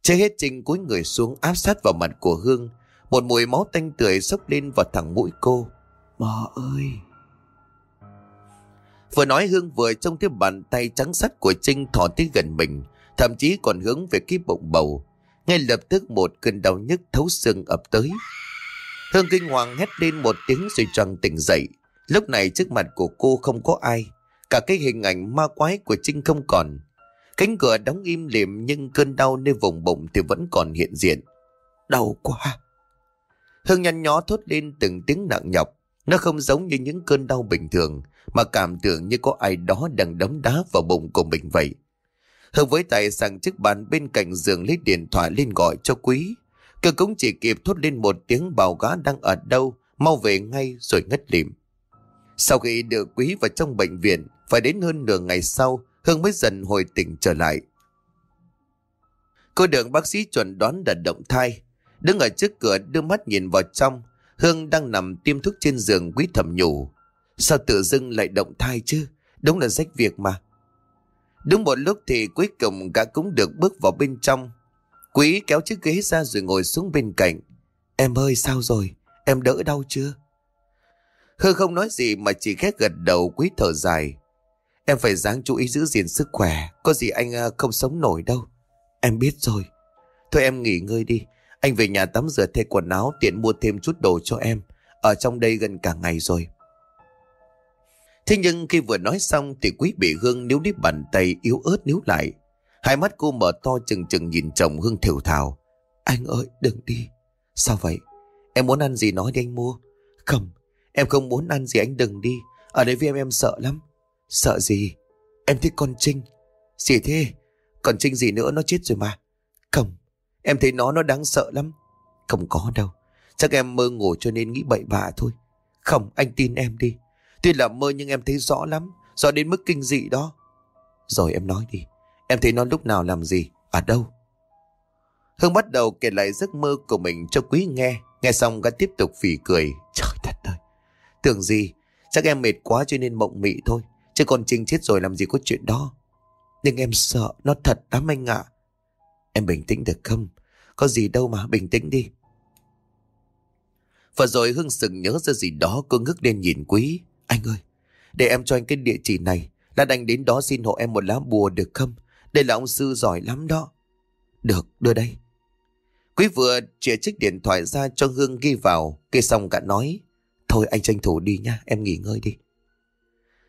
Chơi hết Trinh cúi người xuống áp sát vào mặt của Hương. Một mùi máu tanh tưởi sốc lên vào thẳng mũi cô. Mò ơi! Vừa nói Hương vừa trông thấy bàn tay trắng sắt của Trinh thỏ tới gần mình. Thậm chí còn hướng về cái bụng bầu. Ngay lập tức một cơn đau nhức thấu xương ập tới. Hương kinh hoàng hét lên một tiếng rồi choàng tỉnh dậy. Lúc này trước mặt của cô không có ai. Cả cái hình ảnh ma quái của Trinh không còn. Cánh cửa đóng im lìm nhưng cơn đau nơi vùng bụng thì vẫn còn hiện diện. Đau quá. Hương nhăn nhó thốt lên từng tiếng nặng nhọc. Nó không giống như những cơn đau bình thường mà cảm tưởng như có ai đó đang đấm đá vào bụng của mình vậy. Hương với tay sang chiếc bàn bên cạnh giường lấy điện thoại lên gọi cho quý. Cơ cũng chỉ kịp thốt lên một tiếng bảo gã đang ở đâu, mau về ngay rồi ngất lịm. Sau khi đưa quý vào trong bệnh viện, phải đến hơn nửa ngày sau, Hương mới dần hồi tỉnh trở lại. Cô được bác sĩ chuẩn đoán là động thai. Đứng ở trước cửa đưa mắt nhìn vào trong, Hương đang nằm tiêm thuốc trên giường quý thầm nhủ. Sao tự dưng lại động thai chứ? Đúng là rách việc mà. Đúng một lúc thì cuối cùng gã cũng được bước vào bên trong. Quý kéo chiếc ghế ra rồi ngồi xuống bên cạnh. Em ơi sao rồi? Em đỡ đau chưa? Hương không nói gì mà chỉ ghét gật đầu quý thở dài. Em phải dáng chú ý giữ gìn sức khỏe. Có gì anh à, không sống nổi đâu. Em biết rồi. Thôi em nghỉ ngơi đi. Anh về nhà tắm rửa thay quần áo tiện mua thêm chút đồ cho em. Ở trong đây gần cả ngày rồi. Thế nhưng khi vừa nói xong thì quý bị Hương níu lấy bàn tay yếu ớt níu lại. Hai mắt cô mở to chừng chừng nhìn chồng Hương thiểu thào. Anh ơi đừng đi. Sao vậy? Em muốn ăn gì nói đi anh mua. Không, em không muốn ăn gì anh đừng đi. Ở đây với em em sợ lắm. Sợ gì? Em thích con Trinh. Gì thế? Còn Trinh gì nữa nó chết rồi mà. Không, em thấy nó nó đáng sợ lắm. Không có đâu. Chắc em mơ ngủ cho nên nghĩ bậy bạ thôi. Không, anh tin em đi. Tuy là mơ nhưng em thấy rõ lắm. Rõ đến mức kinh dị đó. Rồi em nói đi. Em thấy nó lúc nào làm gì? Ở đâu? Hương bắt đầu kể lại giấc mơ của mình cho quý nghe. Nghe xong gã tiếp tục phỉ cười. Trời thật ơi. Tưởng gì? Chắc em mệt quá cho nên mộng mị thôi. Chứ còn Trinh chết rồi làm gì có chuyện đó. Nhưng em sợ nó thật lắm anh ạ. Em bình tĩnh được không? Có gì đâu mà bình tĩnh đi. Và rồi hưng sừng nhớ ra gì đó cô ngước lên nhìn quý. Anh ơi, để em cho anh cái địa chỉ này. Là anh đến đó xin hộ em một lá bùa được không? Đây là ông sư giỏi lắm đó. Được, đưa đây. Quý vừa chìa chiếc điện thoại ra cho Hương ghi vào. Kê xong cả nói. Thôi anh tranh thủ đi nha, em nghỉ ngơi đi.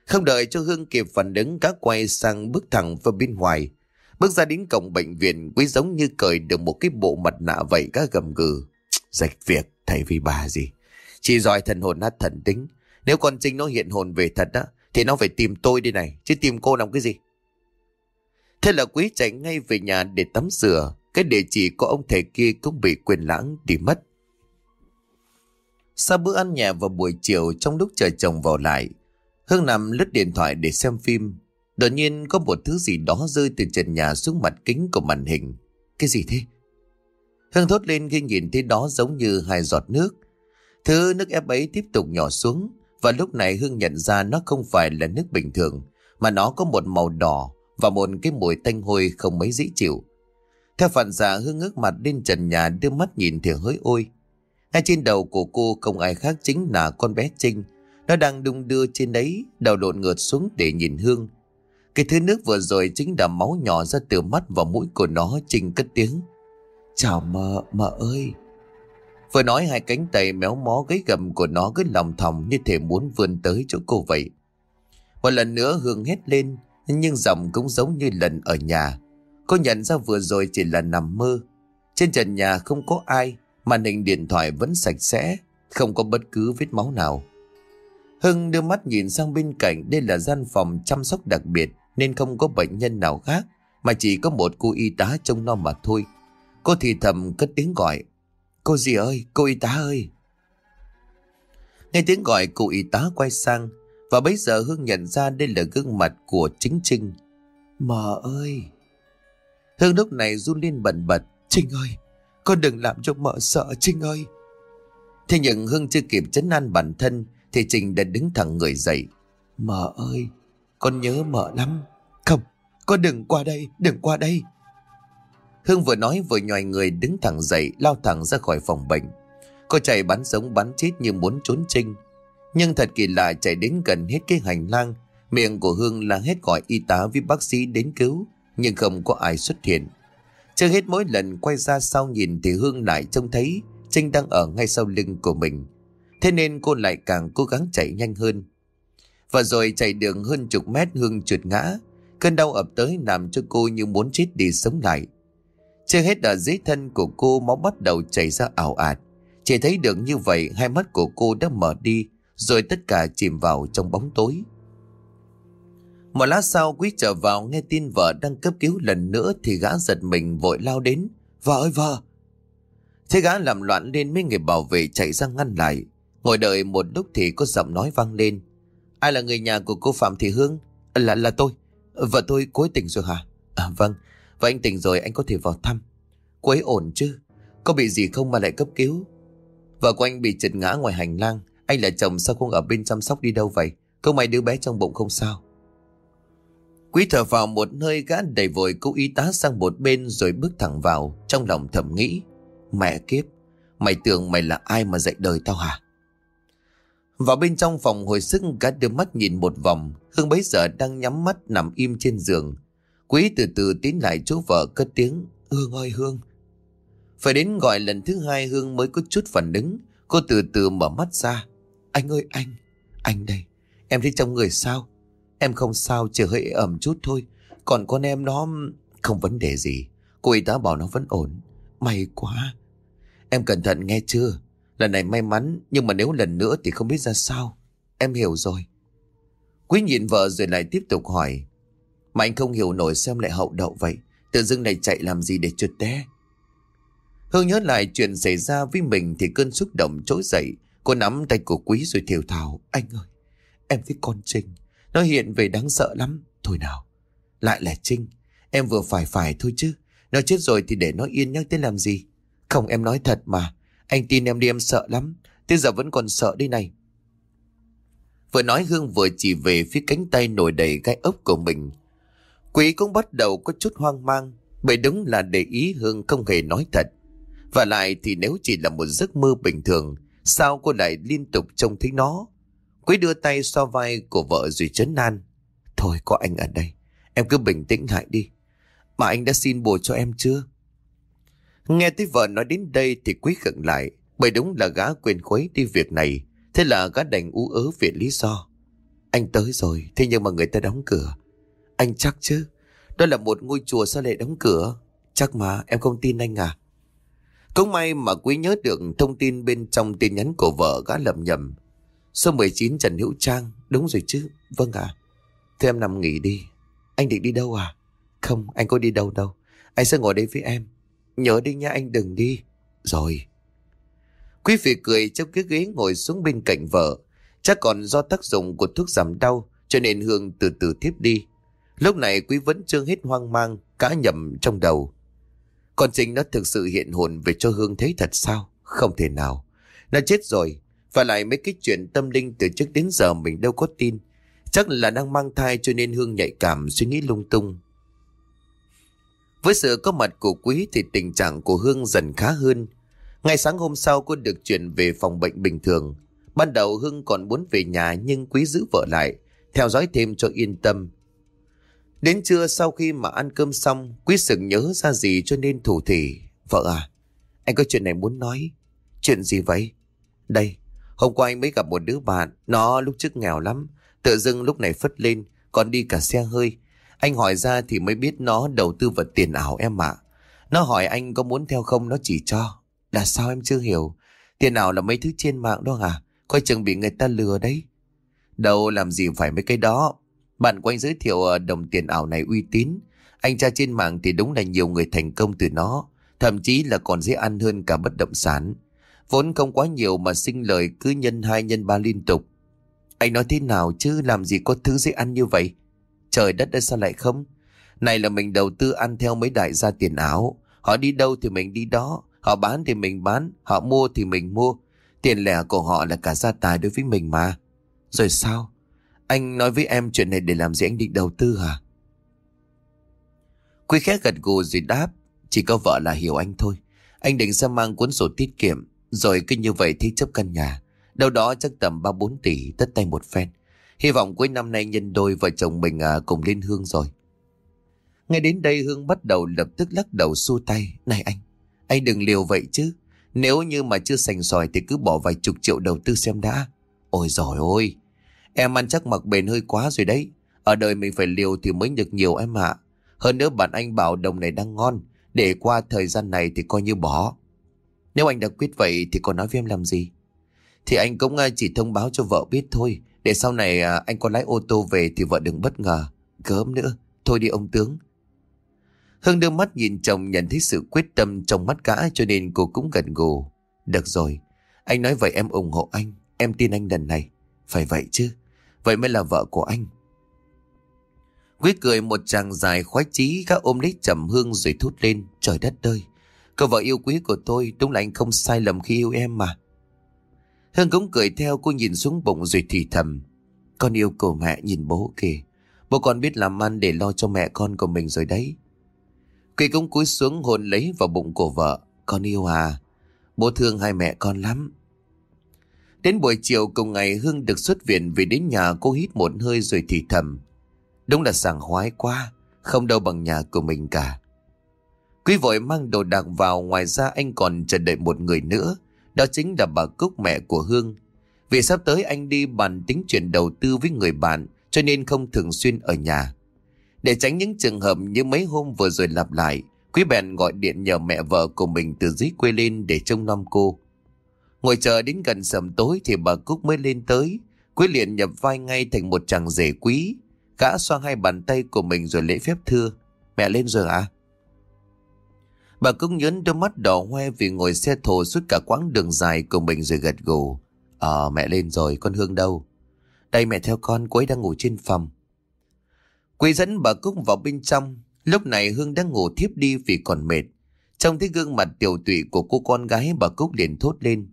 Không đợi cho Hương kịp phản ứng cá quay sang bước thẳng vào bên ngoài. Bước ra đến cổng bệnh viện, quý giống như cởi được một cái bộ mặt nạ vậy cá gầm gừ. Rạch việc, thầy vì bà gì. Chỉ giỏi thần hồn nát thần tính. Nếu con Trinh nó hiện hồn về thật á, thì nó phải tìm tôi đi này, chứ tìm cô làm cái gì. Thế là quý chạy ngay về nhà để tắm rửa. Cái địa chỉ của ông thầy kia cũng bị quyền lãng đi mất. Sau bữa ăn nhẹ vào buổi chiều trong lúc chờ chồng vào lại, Hương nằm lướt điện thoại để xem phim. Đột nhiên có một thứ gì đó rơi từ trần nhà xuống mặt kính của màn hình. Cái gì thế? Hương thốt lên khi nhìn thấy đó giống như hai giọt nước. Thứ nước ép ấy tiếp tục nhỏ xuống, và lúc này Hương nhận ra nó không phải là nước bình thường, mà nó có một màu đỏ và một cái mùi tanh hôi không mấy dễ chịu. Theo phản xạ, Hương ngước mặt lên trần nhà đưa mắt nhìn thì hỡi ôi. Ngay trên đầu của cô không ai khác chính là con bé Trinh nó đang đung đưa trên đấy, đầu lộn ngược xuống để nhìn Hương. Cái thứ nước vừa rồi chính là máu nhỏ ra từ mắt và mũi của nó trình cất tiếng. Chào mợ, mợ ơi. Vừa nói hai cánh tay méo mó gáy gầm của nó cứ lòng thòng như thể muốn vươn tới chỗ cô vậy. Một lần nữa Hương hét lên, nhưng giọng cũng giống như lần ở nhà. Cô nhận ra vừa rồi chỉ là nằm mơ. Trên trần nhà không có ai, màn hình điện thoại vẫn sạch sẽ, không có bất cứ vết máu nào. Hưng đưa mắt nhìn sang bên cạnh đây là gian phòng chăm sóc đặc biệt nên không có bệnh nhân nào khác mà chỉ có một cô y tá trông nom mà thôi. Cô thì thầm cất tiếng gọi. Cô gì ơi, cô y tá ơi. Nghe tiếng gọi cô y tá quay sang và bây giờ Hưng nhận ra đây là gương mặt của chính Trinh. Mờ ơi! Hương lúc này run lên bẩn bật. Trinh ơi! Con đừng làm cho mợ sợ Trinh ơi! Thế nhưng Hương chưa kịp chấn an bản thân thì Trình đã đứng thẳng người dậy. Mợ ơi, con nhớ mợ lắm. Không, con đừng qua đây, đừng qua đây. Hương vừa nói vừa nhòi người đứng thẳng dậy, lao thẳng ra khỏi phòng bệnh. Cô chạy bắn sống bắn chết như muốn trốn Trinh. Nhưng thật kỳ lạ chạy đến gần hết cái hành lang. Miệng của Hương là hết gọi y tá với bác sĩ đến cứu. Nhưng không có ai xuất hiện. Chưa hết mỗi lần quay ra sau nhìn thì Hương lại trông thấy Trinh đang ở ngay sau lưng của mình. Thế nên cô lại càng cố gắng chạy nhanh hơn. Và rồi chạy đường hơn chục mét Hương trượt ngã. Cơn đau ập tới làm cho cô như muốn chết đi sống lại. Chưa hết ở dưới thân của cô máu bắt đầu chảy ra ảo ạt. Chỉ thấy được như vậy, hai mắt của cô đã mở đi, rồi tất cả chìm vào trong bóng tối. Một lát sau, quý trở vào nghe tin vợ đang cấp cứu lần nữa thì gã giật mình vội lao đến. Vợ ơi, vợ! Thế gã làm loạn lên mấy người bảo vệ chạy ra ngăn lại. Ngồi đợi một lúc thì có giọng nói vang lên. Ai là người nhà của cô Phạm Thị Hương? Là là tôi. Vợ tôi cuối tỉnh rồi hả? À vâng. Và anh tỉnh rồi anh có thể vào thăm. Cô ấy ổn chứ? Có bị gì không mà lại cấp cứu? Vợ của anh bị trượt ngã ngoài hành lang. Anh là chồng sao không ở bên chăm sóc đi đâu vậy? Không may đứa bé trong bụng không sao. Quý thở vào một nơi gã đầy vội cô y tá sang một bên rồi bước thẳng vào, trong lòng thầm nghĩ. Mẹ kiếp, mày tưởng mày là ai mà dạy đời tao hả? Vào bên trong phòng hồi sức cả đưa mắt nhìn một vòng, Hương bấy giờ đang nhắm mắt nằm im trên giường. Quý từ từ tiến lại chỗ vợ cất tiếng, Hương ơi Hương. Phải đến gọi lần thứ hai Hương mới có chút phản ứng, cô từ từ mở mắt ra. Anh ơi anh, anh đây, em thấy trong người sao? Em không sao, chỉ hơi ẩm chút thôi. Còn con em nó không vấn đề gì. Cô y tá bảo nó vẫn ổn. May quá. Em cẩn thận nghe chưa? Lần này may mắn, nhưng mà nếu lần nữa thì không biết ra sao. Em hiểu rồi. Quý nhìn vợ rồi lại tiếp tục hỏi. Mà anh không hiểu nổi xem lại hậu đậu vậy. Tự dưng này chạy làm gì để trượt té. Hương nhớ lại chuyện xảy ra với mình thì cơn xúc động trỗi dậy. Cô nắm tay của Quý rồi thiểu thào. Anh ơi, em thích con Trinh. Nó hiện về đáng sợ lắm. Thôi nào, lại là Trinh. Em vừa phải phải thôi chứ. Nó chết rồi thì để nó yên nhắc tới làm gì. Không em nói thật mà. Anh tin em đi em sợ lắm. Tới giờ vẫn còn sợ đây này. Vừa nói Hương vừa chỉ về phía cánh tay nổi đầy gai ốc của mình. Quý cũng bắt đầu có chút hoang mang. Bởi đúng là để ý Hương không hề nói thật. Và lại thì nếu chỉ là một giấc mơ bình thường, sao cô lại liên tục trông thấy nó? Quý đưa tay so vai của vợ rồi chấn an. Thôi có anh ở đây, em cứ bình tĩnh lại đi. Mà anh đã xin bù cho em chưa? Nghe tới vợ nói đến đây thì Quý khựng lại, bởi đúng là gã quên khuấy đi việc này. Thế là gã đành ú ớ viện lý do. Anh tới rồi, thế nhưng mà người ta đóng cửa. Anh chắc chứ, đó là một ngôi chùa sao lại đóng cửa? Chắc mà, em không tin anh à? Cũng may mà Quý nhớ được thông tin bên trong tin nhắn của vợ gã lầm nhầm. Số 19 Trần Hữu Trang, đúng rồi chứ, vâng ạ. À. Thế em nằm nghỉ đi. Anh định đi đâu à? Không, anh có đi đâu đâu. Anh sẽ ngồi đây với em. Nhớ đi nha anh đừng đi. Rồi. Quý vị cười trong cái ghế ngồi xuống bên cạnh vợ. Chắc còn do tác dụng của thuốc giảm đau cho nên Hương từ từ tiếp đi. Lúc này Quý vẫn chưa hết hoang mang, cá nhầm trong đầu. Con Trinh nó thực sự hiện hồn về cho Hương thấy thật sao? Không thể nào. Nó chết rồi. Và lại mấy cái chuyện tâm linh từ trước đến giờ mình đâu có tin. Chắc là đang mang thai cho nên Hương nhạy cảm suy nghĩ lung tung. Với sự có mặt của Quý thì tình trạng của Hương dần khá hơn. Ngày sáng hôm sau cô được chuyển về phòng bệnh bình thường. Ban đầu Hương còn muốn về nhà nhưng Quý giữ vợ lại, theo dõi thêm cho yên tâm. Đến trưa sau khi mà ăn cơm xong, Quý sực nhớ ra gì cho nên thủ thỉ. Vợ à, anh có chuyện này muốn nói. Chuyện gì vậy? Đây, hôm qua anh mới gặp một đứa bạn, nó lúc trước nghèo lắm. Tự dưng lúc này phất lên, còn đi cả xe hơi. Anh hỏi ra thì mới biết nó đầu tư vào tiền ảo em ạ. Nó hỏi anh có muốn theo không, nó chỉ cho. Là sao em chưa hiểu? Tiền ảo là mấy thứ trên mạng đó à? Coi chừng bị người ta lừa đấy. Đâu làm gì phải mấy cái đó. Bạn của anh giới thiệu ờ, đồng tiền ảo này uy tín. Anh tra trên mạng thì đúng là nhiều người thành công từ nó. Thậm chí là còn dễ ăn hơn cả bất động sản. Vốn không quá nhiều mà sinh lời cứ nhân hai, nhân ba liên tục. Anh nói thế nào chứ làm gì có thứ dễ ăn như vậy? Trời đất ơi, sao lại không? Này là mình đầu tư ăn theo mấy đại gia tiền ảo. Họ đi đâu thì mình đi đó. Họ bán thì mình bán. Họ mua thì mình mua. Tiền lẻ của họ là cả gia tài đối với mình mà. Rồi sao? Anh nói với em chuyện này để làm gì anh định đầu tư hả? Quý khẽ gật gù rồi đáp. Chỉ có vợ là hiểu anh thôi. Anh định sẽ mang cuốn sổ tiết kiệm. Rồi cứ như vậy thi chấp căn nhà. Đâu đó chắc tầm 3-4 tỷ, tất tay một phen. Hy vọng cuối năm nay nhân đôi vợ chồng mình à, cùng lên Hương rồi. Ngay đến đây Hương bắt đầu lập tức lắc đầu xua tay. Này anh, anh đừng liều vậy chứ. Nếu như mà chưa sành sỏi thì cứ bỏ vài chục triệu đầu tư xem đã. Ôi giỏi ôi, em ăn chắc mặc bền hơi quá rồi đấy. Ở đời mình phải liều thì mới được nhiều em ạ. Hơn nữa bạn anh bảo đồng này đang ngon. Để qua thời gian này thì coi như bỏ. Nếu anh đã quyết vậy thì còn nói với em làm gì? Thì anh cũng à, chỉ thông báo cho vợ biết thôi. Để sau này à, anh có lái ô tô về thì vợ đừng bất ngờ. Gớm nữa. Thôi đi ông tướng. Hương đưa mắt nhìn chồng nhận thấy sự quyết tâm trong mắt cả cho nên cô cũng gần gù. Được rồi. Anh nói vậy em ủng hộ anh. Em tin anh lần này. Phải vậy chứ. Vậy mới là vợ của anh. Quý cười một chàng dài khoái chí, gã ôm lấy trầm hương rồi thút lên. Trời đất ơi. Cô vợ yêu quý của tôi, đúng là anh không sai lầm khi yêu em mà. Hương cũng cười theo cô nhìn xuống bụng rồi thì thầm. Con yêu cổ mẹ nhìn bố kìa. Bố con biết làm ăn để lo cho mẹ con của mình rồi đấy. quỳ cũng cúi xuống hôn lấy vào bụng của vợ. Con yêu à? Bố thương hai mẹ con lắm. Đến buổi chiều cùng ngày Hương được xuất viện vì đến nhà cô hít một hơi rồi thì thầm. Đúng là sảng khoái quá, không đâu bằng nhà của mình cả. Quý vội mang đồ đạc vào ngoài ra anh còn chờ đợi một người nữa. Đó chính là bà Cúc mẹ của Hương. Vì sắp tới anh đi bàn tính chuyện đầu tư với người bạn cho nên không thường xuyên ở nhà. Để tránh những trường hợp như mấy hôm vừa rồi lặp lại, Quý bèn gọi điện nhờ mẹ vợ của mình từ dưới quê lên để trông nom cô. Ngồi chờ đến gần sầm tối thì bà Cúc mới lên tới. Quý liền nhập vai ngay thành một chàng rể quý. Gã xoa hai bàn tay của mình rồi lễ phép thưa. Mẹ lên rồi à? Bà Cúc nhấn đôi mắt đỏ hoe vì ngồi xe thổ suốt cả quãng đường dài cùng mình rồi gật gù. Ờ mẹ lên rồi con Hương đâu? Đây mẹ theo con cô ấy đang ngủ trên phòng. Quý dẫn bà Cúc vào bên trong. Lúc này Hương đang ngủ thiếp đi vì còn mệt. Trong thấy gương mặt tiểu tụy của cô con gái bà Cúc liền thốt lên.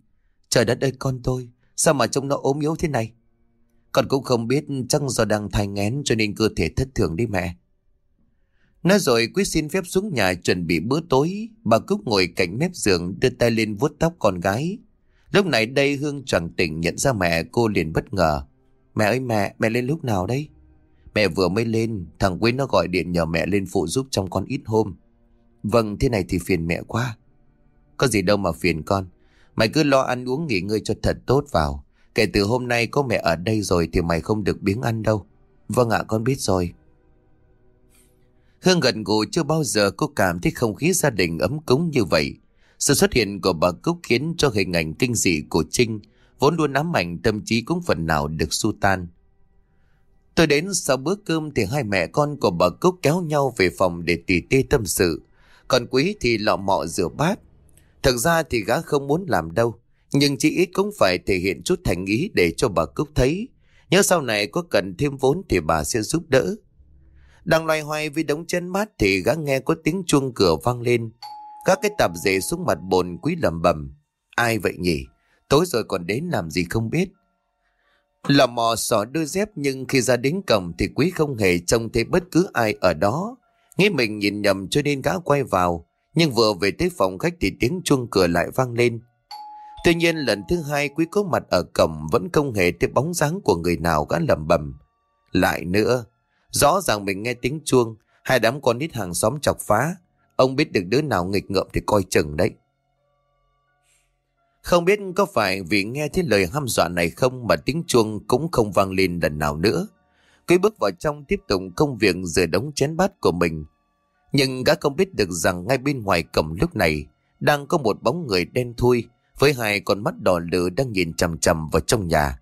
Trời đất ơi con tôi, sao mà trông nó ốm yếu thế này? Con cũng không biết chắc do đang thai ngén cho nên cơ thể thất thường đi mẹ. Nói rồi Quý xin phép xuống nhà chuẩn bị bữa tối. Bà Cúc ngồi cạnh mép giường đưa tay lên vuốt tóc con gái. Lúc này đây Hương chẳng tỉnh nhận ra mẹ cô liền bất ngờ. Mẹ ơi mẹ, mẹ lên lúc nào đấy? Mẹ vừa mới lên, thằng Quý nó gọi điện nhờ mẹ lên phụ giúp trong con ít hôm. Vâng, thế này thì phiền mẹ quá. Có gì đâu mà phiền con. Mày cứ lo ăn uống nghỉ ngơi cho thật tốt vào. Kể từ hôm nay có mẹ ở đây rồi thì mày không được biếng ăn đâu. Vâng ạ, con biết rồi. Hương gần gù chưa bao giờ cô cảm thấy không khí gia đình ấm cúng như vậy. Sự xuất hiện của bà Cúc khiến cho hình ảnh kinh dị của Trinh vốn luôn ám ảnh, tâm trí cũng phần nào được xu tan. Tôi đến sau bữa cơm thì hai mẹ con của bà Cúc kéo nhau về phòng để tỉ tê tâm sự. Còn Quý thì lọ mọ rửa bát. Thực ra thì gã không muốn làm đâu. Nhưng chỉ ít cũng phải thể hiện chút thành ý để cho bà Cúc thấy. Nhớ sau này có cần thêm vốn thì bà sẽ giúp đỡ. Đang loay hoay với đống chân mát thì gã nghe có tiếng chuông cửa vang lên. Các cái tạp dề xuống mặt bồn quý lầm bầm. Ai vậy nhỉ? Tối rồi còn đến làm gì không biết. Lò mò sỏ đưa dép nhưng khi ra đến cổng thì quý không hề trông thấy bất cứ ai ở đó. Nghĩ mình nhìn nhầm cho nên gã quay vào. Nhưng vừa về tới phòng khách thì tiếng chuông cửa lại vang lên. Tuy nhiên lần thứ hai quý có mặt ở cổng vẫn không hề thấy bóng dáng của người nào gã lầm bầm. Lại nữa, rõ ràng mình nghe tiếng chuông, hai đám con nít hàng xóm chọc phá. Ông biết được đứa nào nghịch ngợm thì coi chừng đấy. Không biết có phải vì nghe thấy lời hăm dọa này không mà tiếng chuông cũng không vang lên lần nào nữa. Quý bước vào trong tiếp tục công việc rửa đống chén bát của mình. Nhưng gã không biết được rằng ngay bên ngoài cổng lúc này đang có một bóng người đen thui với hai con mắt đỏ lửa đang nhìn chằm chằm vào trong nhà.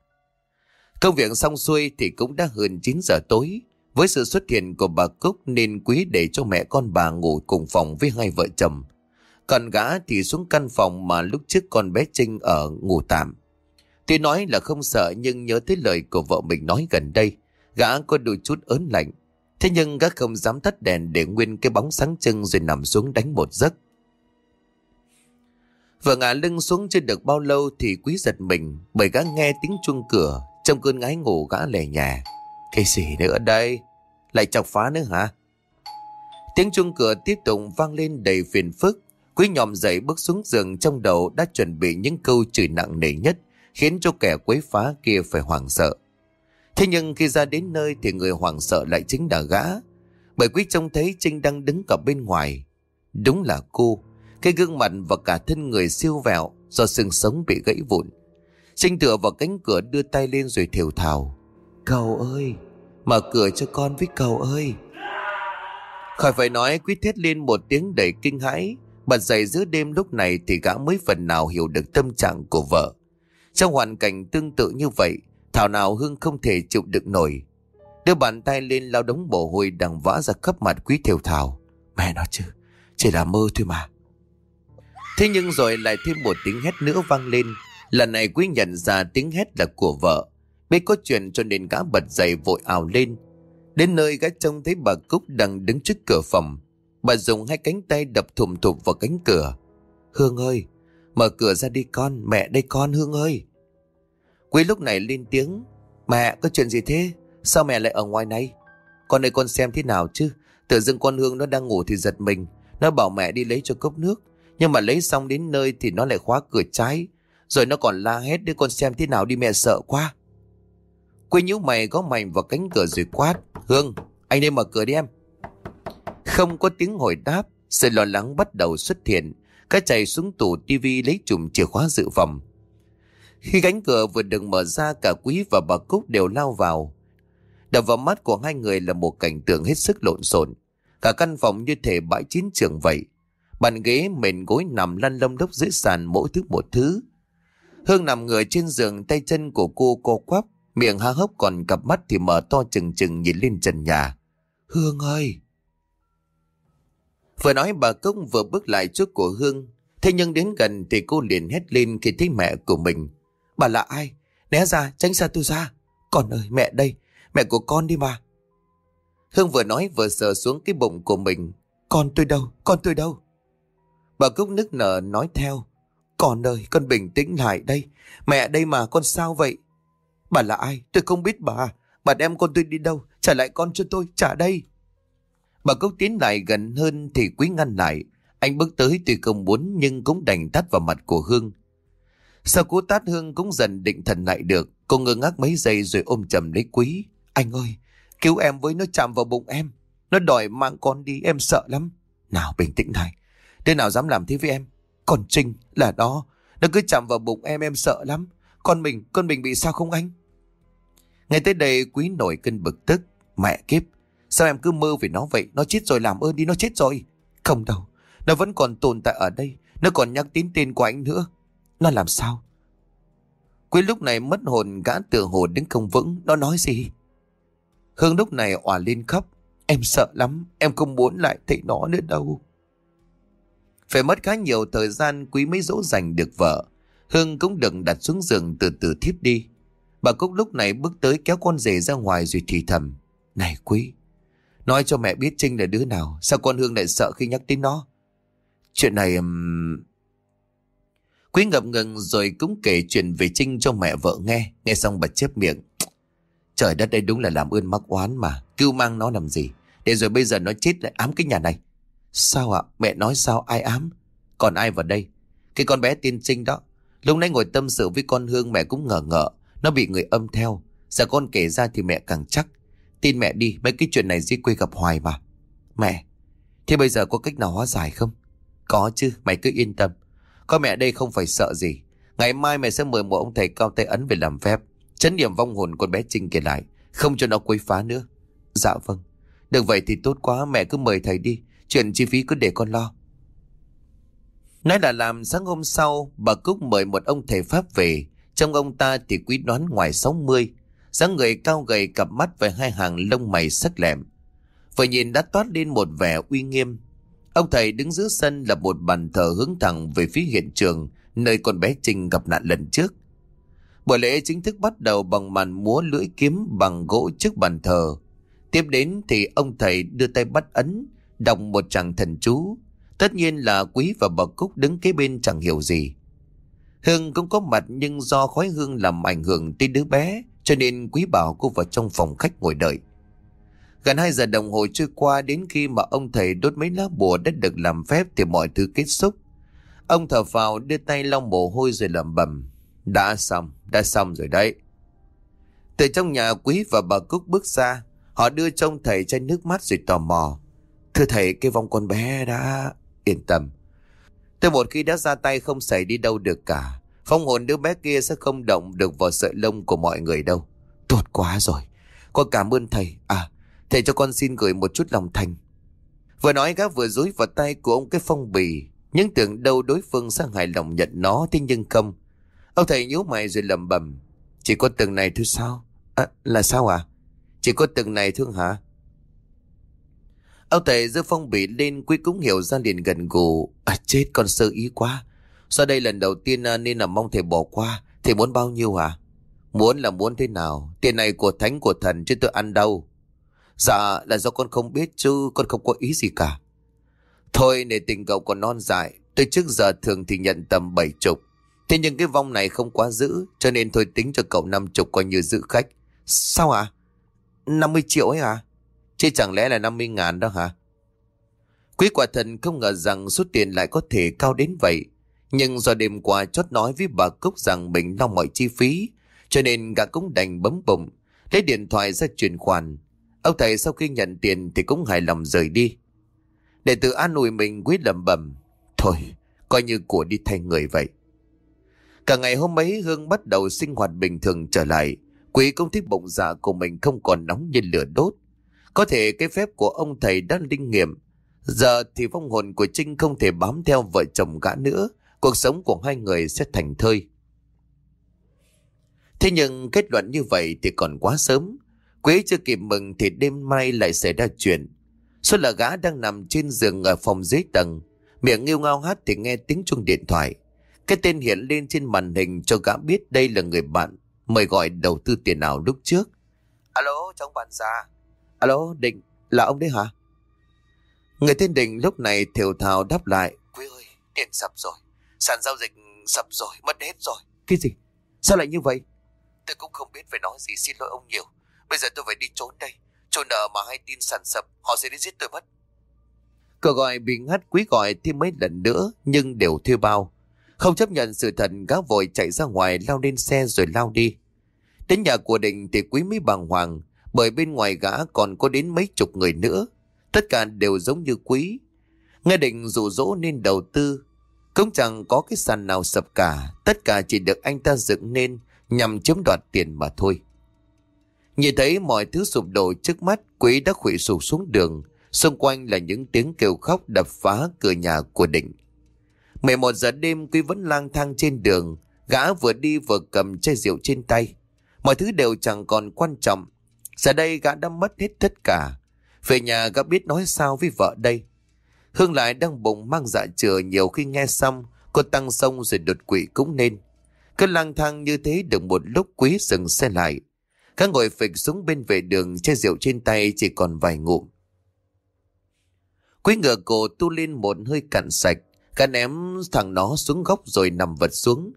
Công việc xong xuôi thì cũng đã hơn 9 giờ tối. Với sự xuất hiện của bà Cúc nên quý để cho mẹ con bà ngủ cùng phòng với hai vợ chồng. Còn gã thì xuống căn phòng mà lúc trước con bé Trinh ở ngủ tạm. Tuy nói là không sợ nhưng nhớ tới lời của vợ mình nói gần đây. Gã có đôi chút ớn lạnh. Thế nhưng gã không dám tắt đèn để nguyên cái bóng sáng trưng rồi nằm xuống đánh một giấc. Vừa ngả lưng xuống chưa được bao lâu thì quý giật mình, bởi gã nghe tiếng chuông cửa, trong cơn ngái ngủ gã lè nhà. Cái gì nữa đây? Lại chọc phá nữa hả? Tiếng chuông cửa tiếp tục vang lên đầy phiền phức. Quý nhòm dậy bước xuống giường trong đầu đã chuẩn bị những câu chửi nặng nề nhất khiến cho kẻ quấy phá kia phải hoảng sợ. Thế nhưng khi ra đến nơi thì người hoảng sợ lại chính là gã. Bởi quý trông thấy Trinh đang đứng cả bên ngoài. Đúng là cô. Cái gương mặt và cả thân người siêu vẹo do xương sống bị gãy vụn. Trinh tựa vào cánh cửa đưa tay lên rồi thều thào. Cậu ơi, Mở cửa cho con với cầu ơi. Khỏi phải nói quý thét lên một tiếng đầy kinh hãi. Bật dậy giữa đêm lúc này thì gã mới phần nào hiểu được tâm trạng của vợ. Trong hoàn cảnh tương tự như vậy, Thảo nào Hương không thể chịu đựng nổi. Đưa bàn tay lên lao đống bồ hôi đằng vã ra khắp mặt quý thiểu thảo Mẹ nói chứ, Chỉ là mơ thôi mà. Thế nhưng rồi lại thêm một tiếng hét nữa vang lên. Lần này quý nhận ra tiếng hét là của vợ. Biết có chuyện cho nên gã bật dậy vội ảo lên. Đến nơi gã trông thấy bà Cúc đang đứng trước cửa phòng. Bà dùng hai cánh tay đập thùm thụp vào cánh cửa. Hương ơi, Mở cửa ra đi con, Mẹ đây con, Hương ơi. Quý lúc này lên tiếng, Mẹ, có chuyện gì thế? Sao mẹ lại ở ngoài này? Con ơi, con xem thế nào chứ? Tự dưng con Hương nó đang ngủ thì giật mình. Nó bảo mẹ đi lấy cho cốc nước. Nhưng mà lấy xong đến nơi thì nó lại khóa cửa trái. Rồi nó còn la hét để con xem thế nào đi mẹ sợ quá. Quê nhíu mày có mạnh vào cánh cửa rồi quát, Hương, anh đây mở cửa đi em. Không có tiếng hồi đáp, Sự lo lắng bắt đầu xuất hiện. Cái chạy xuống tủ tivi lấy chùm chìa khóa dự phòng. Khi cánh cửa vừa được mở ra, Cả quý và bà Cúc đều lao vào. Đập vào mắt của hai người là một cảnh tượng hết sức lộn xộn. Cả căn phòng như thể bãi chiến trường vậy. Bàn ghế, mền gối nằm lăn lông đốc dưới sàn mỗi thứ một thứ. Hương nằm ngửa trên giường, tay chân của cô co quắp. Miệng há hốc còn cặp mắt thì mở to chừng chừng nhìn lên trần nhà. Hương ơi! Vừa nói bà Cúc vừa bước lại trước của Hương. Thế nhưng đến gần thì cô liền hét lên khi thấy mẹ của mình. Bà là ai? Né ra, tránh xa tôi ra. Con ơi, mẹ đây, mẹ của con đi mà. Hương vừa nói vừa sờ xuống cái bụng của mình. Con tôi đâu, con tôi đâu? Bà Cúc nức nở nói theo. Con ơi, con bình tĩnh lại đây. Mẹ đây mà, con sao vậy? Bà là ai? Tôi không biết bà. Bà đem con tôi đi đâu? Trả lại con cho tôi, trả đây. Bà cốc tiến lại gần hơn thì Quý ngăn lại. Anh bước tới tuy không muốn nhưng cũng đành tắt vào mặt của Hương. Sau cú tát Hương cũng dần định thần lại được. Cô ngơ ngác mấy giây rồi ôm chầm lấy Quý. Anh ơi, cứu em với nó chạm vào bụng em. Nó đòi mang con đi, em sợ lắm. Nào bình tĩnh này. Đứa nào dám làm thế với em? Còn Trinh là đó. Nó cứ chạm vào bụng em, em sợ lắm. Con mình, con mình bị sao không anh? Ngay tới đây quý nổi cơn bực tức. Mẹ kiếp, sao em cứ mơ về nó vậy? Nó chết rồi làm ơn đi, nó chết rồi. Không đâu, nó vẫn còn tồn tại ở đây. Nó còn nhắc đến tên của anh nữa. Nó làm sao? Quý lúc này mất hồn gã tự hồ đứng không vững. Nó nói gì? Hương lúc này òa lên khóc. Em sợ lắm, em không muốn lại thấy nó nữa đâu. Phải mất khá nhiều thời gian quý mới dỗ dành được vợ. Hương cũng đừng đặt xuống giường từ từ thiếp đi. Bà Cúc lúc này bước tới kéo con rể ra ngoài rồi thì thầm. Này quý, nói cho mẹ biết Trinh là đứa nào, sao con Hương lại sợ khi nhắc đến nó? Chuyện này... Um... Quý ngập ngừng rồi cũng kể chuyện về Trinh cho mẹ vợ nghe, nghe xong bà chép miệng. Trời đất đây đúng là làm ơn mắc oán mà, cứu mang nó làm gì, để rồi bây giờ nó chết lại ám cái nhà này. Sao ạ, mẹ nói sao ai ám? Còn ai vào đây? Cái con bé tiên Trinh đó, lúc nãy ngồi tâm sự với con Hương mẹ cũng ngờ ngợ, nó bị người âm theo. Giờ con kể ra thì mẹ càng chắc. Tin mẹ đi, mấy cái chuyện này dưới quê gặp hoài mà. Mẹ, Thế bây giờ có cách nào hóa giải không? Có chứ, mày cứ yên tâm. Có mẹ đây không phải sợ gì. Ngày mai mẹ sẽ mời một ông thầy cao tay ấn về làm phép, Chấn điểm vong hồn con bé Trinh kể lại, Không cho nó quấy phá nữa. Dạ vâng. Được vậy thì tốt quá, mẹ cứ mời thầy đi. Chuyện chi phí cứ để con lo. Nói là làm sáng hôm sau, Bà Cúc mời một ông thầy Pháp về trong ông ta thì quý đoán ngoài 60, dáng người cao gầy cặp mắt với hai hàng lông mày sắc lẹm. Vừa nhìn đã toát lên một vẻ uy nghiêm. Ông thầy đứng giữa sân là một bàn thờ hướng thẳng về phía hiện trường nơi con bé Trinh gặp nạn lần trước. Buổi lễ chính thức bắt đầu bằng màn múa lưỡi kiếm bằng gỗ trước bàn thờ. Tiếp đến thì ông thầy đưa tay bắt ấn, đọc một tràng thần chú. Tất nhiên là quý và bà Cúc đứng kế bên chẳng hiểu gì. Hương cũng có mặt nhưng do khói hương làm ảnh hưởng tới đứa bé cho nên quý bảo cô vào trong phòng khách ngồi đợi. Gần 2 giờ đồng hồ trôi qua đến khi mà ông thầy đốt mấy lá bùa đã được làm phép thì mọi thứ kết thúc. Ông thở vào đưa tay lau mồ hôi rồi lẩm bẩm Đã xong, đã xong rồi đấy. Từ trong nhà quý và bà Cúc bước ra, họ đưa trông thầy chai nước mắt rồi tò mò. Thưa thầy, cái vong con bé đã... Yên tâm, Tôi một khi đã ra tay không xảy đi đâu được cả. Phong hồn đứa bé kia sẽ không động được vào sợi lông của mọi người đâu. Tốt quá rồi. Con cảm ơn thầy. À, thầy cho con xin gửi một chút lòng thành. Vừa nói gã vừa dối vào tay của ông cái phong bì. Nhưng tưởng đâu đối phương sẽ hài lòng nhận nó thế nhưng không. Ông thầy nhíu mày rồi lầm bầm. Chỉ có từng này thôi sao? À, là sao à? Chỉ có từng này thương hả? Âu tệ giữa phong bì lên quý cũng hiểu ra liền gần gù. À chết, con sơ ý quá. Sau đây lần đầu tiên à, nên là mong thầy bỏ qua. Thầy muốn bao nhiêu hả? Muốn là muốn thế nào? Tiền này của thánh, của thần, chứ tôi ăn đâu. Dạ là do con không biết chứ, con không có ý gì cả. Thôi để tình cậu còn non dại. Tôi trước giờ thường thì nhận tầm bảy chục. Thế nhưng cái vong này không quá giữ, cho nên thôi tính cho cậu năm chục coi như giữ khách. Sao ạ? À? 50 triệu ấy à? Chứ chẳng lẽ là 50 ngàn đó hả? Quý quả thần không ngờ rằng số tiền lại có thể cao đến vậy. Nhưng do đêm qua chót nói với bà Cúc rằng mình lo mọi chi phí, cho nên gã cũng đành bấm bụng, lấy điện thoại ra chuyển khoản. Ông thầy sau khi nhận tiền thì cũng hài lòng rời đi. Để tự an ủi mình quý lầm bầm. Thôi, coi như của đi thay người vậy. Cả ngày hôm ấy Hương bắt đầu sinh hoạt bình thường trở lại. Quý cũng thích bụng dạ của mình không còn nóng như lửa đốt. Có thể cái phép của ông thầy đã linh nghiệm. Giờ thì vong hồn của Trinh không thể bám theo vợ chồng gã nữa. Cuộc sống của hai người sẽ thành thơi. Thế nhưng kết luận như vậy thì còn quá sớm. Quế chưa kịp mừng thì đêm mai lại xảy ra chuyện. Số là gã đang nằm trên giường ở phòng dưới tầng. Miệng nghiêu ngao hát thì nghe tiếng chuông điện thoại. Cái tên hiện lên trên màn hình cho gã biết đây là người bạn mời gọi đầu tư tiền nào lúc trước. Alo, trong bạn già. Alo, Định, là ông đấy hả? Người tên Định lúc này thiểu thào đáp lại. Quý ơi, tiền sập rồi. Sàn giao dịch sập rồi, mất hết rồi. Cái gì? Sao lại như vậy? Tôi cũng không biết phải nói gì xin lỗi ông nhiều. Bây giờ tôi phải đi trốn đây. Trốn nợ mà hay tin sàn sập, họ sẽ đến giết tôi mất. Cờ gọi bị ngắt quý gọi thêm mấy lần nữa nhưng đều thuê bao. Không chấp nhận sự thật gã vội chạy ra ngoài lao lên xe rồi lao đi. Đến nhà của Định thì quý mới bàng hoàng bởi bên ngoài gã còn có đến mấy chục người nữa. Tất cả đều giống như quý. Nghe Định rủ rỗ nên đầu tư. Cũng chẳng có cái sàn nào sập cả. Tất cả chỉ được anh ta dựng nên nhằm chiếm đoạt tiền mà thôi. Nhìn thấy mọi thứ sụp đổ trước mắt, quý đã khủy sụp xuống đường. Xung quanh là những tiếng kêu khóc đập phá cửa nhà của Định. 11 giờ đêm Quý vẫn lang thang trên đường, gã vừa đi vừa cầm chai rượu trên tay. Mọi thứ đều chẳng còn quan trọng. Giờ đây gã đã mất hết tất cả. Về nhà gã biết nói sao với vợ đây. Hương lại đang bụng mang dạ chừa nhiều khi nghe xong, cô tăng sông rồi đột quỵ cũng nên. Cứ lang thang như thế được một lúc quý dừng xe lại. Các ngồi phịch xuống bên vệ đường chai rượu trên tay chỉ còn vài ngụm. Quý ngựa cổ tu lên một hơi cạn sạch, gã ném thằng nó xuống góc rồi nằm vật xuống.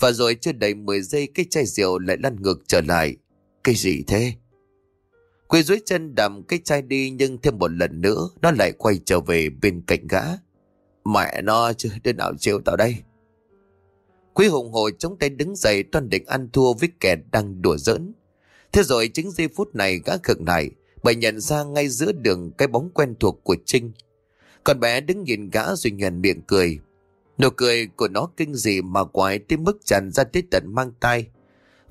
Và rồi chưa đầy 10 giây cái chai rượu lại lăn ngược trở lại. Cái gì thế? Quỳ dưới chân đầm cái chai đi, nhưng thêm một lần nữa, nó lại quay trở về bên cạnh gã. Mẹ nó, chứ đến nào chịu tao đây. Quý hùng hồ chống tay đứng dậy toàn định ăn thua với kẻ đang đùa giỡn. Thế rồi chính giây phút này gã khựng lại bởi nhận ra ngay giữa đường cái bóng quen thuộc của Trinh. Con bé đứng nhìn gã rồi nhuền miệng cười. Nụ cười của nó kinh dị mà quái tới mức tràn ra tới tận mang tay.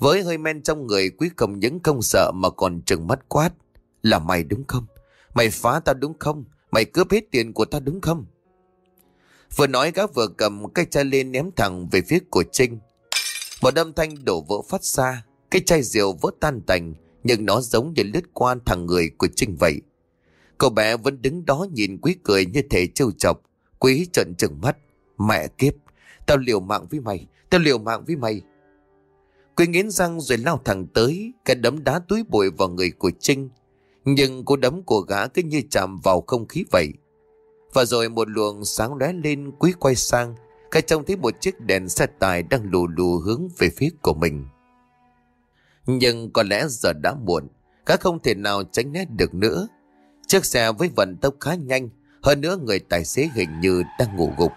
Với hơi men trong người quý không những không sợ mà còn trừng mắt quát. Là mày đúng không? Mày phá tao đúng không? Mày cướp hết tiền của tao đúng không? Vừa nói gã vừa cầm cái chai lên ném thẳng về phía của Trinh. Một âm thanh đổ vỡ phát ra. Cái chai rượu vỡ tan tành nhưng nó giống như lướt qua thằng người của Trinh vậy. Cậu bé vẫn đứng đó nhìn quý cười như thể trêu chọc. Quý trợn trừng mắt. Mẹ kiếp, tao liều mạng với mày, tao liều mạng với mày. Quy nghiến răng rồi lao thẳng tới, cái đấm đá túi bụi vào người của Trinh. Nhưng cú đấm của gã cứ như chạm vào không khí vậy. Và rồi một luồng sáng lóe lên quý quay sang, cái trông thấy một chiếc đèn xe tải đang lù lù hướng về phía của mình. Nhưng có lẽ giờ đã muộn, gã không thể nào tránh né được nữa. Chiếc xe với vận tốc khá nhanh, hơn nữa người tài xế hình như đang ngủ gục.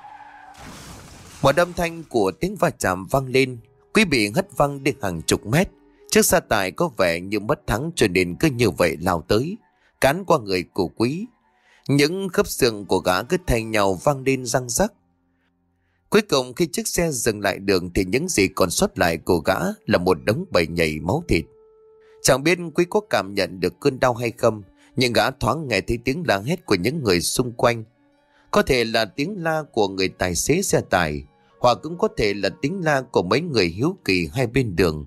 Một âm thanh của tiếng va chạm vang lên, quý bị hất văng đi hàng chục mét. Chiếc xe tải có vẻ như mất thắng cho nên cứ như vậy lao tới, cán qua người của quý. Những khớp xương của gã cứ thay nhau vang lên răng rắc. Cuối cùng khi chiếc xe dừng lại đường thì những gì còn sót lại của gã là một đống bầy nhảy máu thịt. Chẳng biết quý có cảm nhận được cơn đau hay không, nhưng gã thoáng nghe thấy tiếng la hét của những người xung quanh. Có thể là tiếng la của người tài xế xe tải, hoặc cũng có thể là tiếng la của mấy người hiếu kỳ hai bên đường.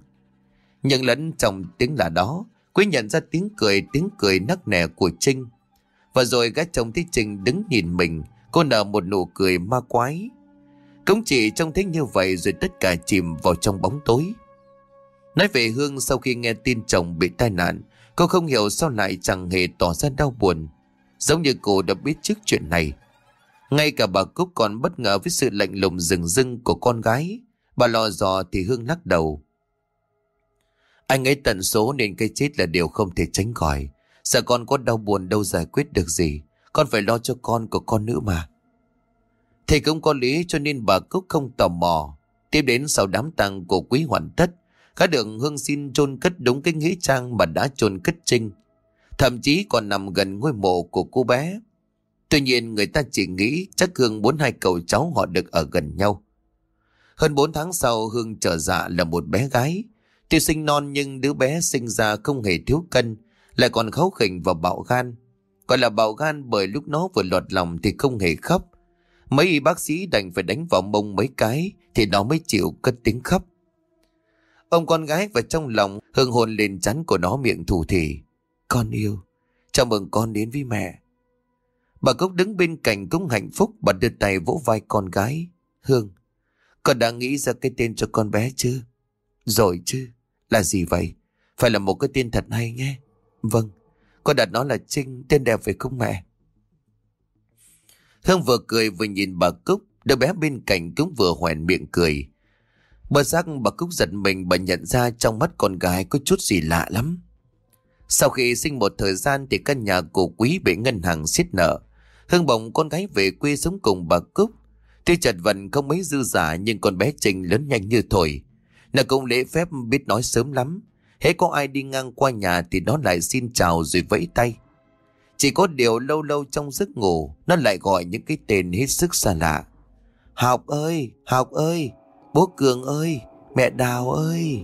Nhưng lẫn trong tiếng la đó, quý nhận ra tiếng cười, tiếng cười nắc nẻ của Trinh. Và rồi gã chồng thấy Trinh đứng nhìn mình, cô nở một nụ cười ma quái. Cũng chỉ trông thấy như vậy rồi tất cả chìm vào trong bóng tối. Nói về Hương sau khi nghe tin chồng bị tai nạn, cô không hiểu sao lại chẳng hề tỏ ra đau buồn. Giống như cô đã biết trước chuyện này. Ngay cả bà Cúc còn bất ngờ với sự lạnh lùng rừng rưng của con gái. Bà lò dò thì Hương lắc đầu. Anh ấy tận số nên cái chết là điều không thể tránh khỏi. Sợ con có đau buồn đâu giải quyết được gì. Con phải lo cho con của con nữ mà. Thì cũng có lý cho nên bà Cúc không tò mò. Tiếp đến sau đám tang của quý hoàn tất, Cả đường Hương xin chôn cất đúng cái nghĩa trang mà đã chôn cất Trinh. Thậm chí còn nằm gần ngôi mộ của cô bé. Tuy nhiên người ta chỉ nghĩ chắc Hương muốn hai cậu cháu họ được ở gần nhau. Hơn 4 tháng sau Hương trở dạ là một bé gái. Tuy sinh non nhưng đứa bé sinh ra không hề thiếu cân, lại còn kháu khỉnh và bạo gan. Gọi là bạo gan bởi lúc nó vừa lọt lòng thì không hề khóc. Mấy y bác sĩ đành phải đánh vào mông mấy cái thì nó mới chịu cất tiếng khóc. Ông con gái và trong lòng hương hồn lên chắn của nó miệng thủ thì Con yêu, chào mừng con đến với mẹ. Bà Cúc đứng bên cạnh cũng hạnh phúc bà đưa tay vỗ vai con gái. Hương, con đã nghĩ ra cái tên cho con bé chưa? Rồi chứ, là gì vậy? Phải là một cái tên thật hay nghe. Vâng, con đặt nó là Trinh, tên đẹp phải không mẹ? Hương vừa cười vừa nhìn bà Cúc, đứa bé bên cạnh cũng vừa hoèn miệng cười. Bà giác bà Cúc giật mình bà nhận ra trong mắt con gái có chút gì lạ lắm. Sau khi sinh một thời gian thì căn nhà của quý bị ngân hàng xiết nợ. Hương bồng con gái về quê sống cùng bà Cúc. Tuy chật vật không mấy dư giả nhưng con bé trình lớn nhanh như thổi. Nó cũng lễ phép biết nói sớm lắm. Hễ có ai đi ngang qua nhà thì nó lại xin chào rồi vẫy tay. Chỉ có điều lâu lâu trong giấc ngủ nó lại gọi những cái tên hết sức xa lạ. Học ơi, học ơi, Bố Cường ơi, mẹ Đào ơi.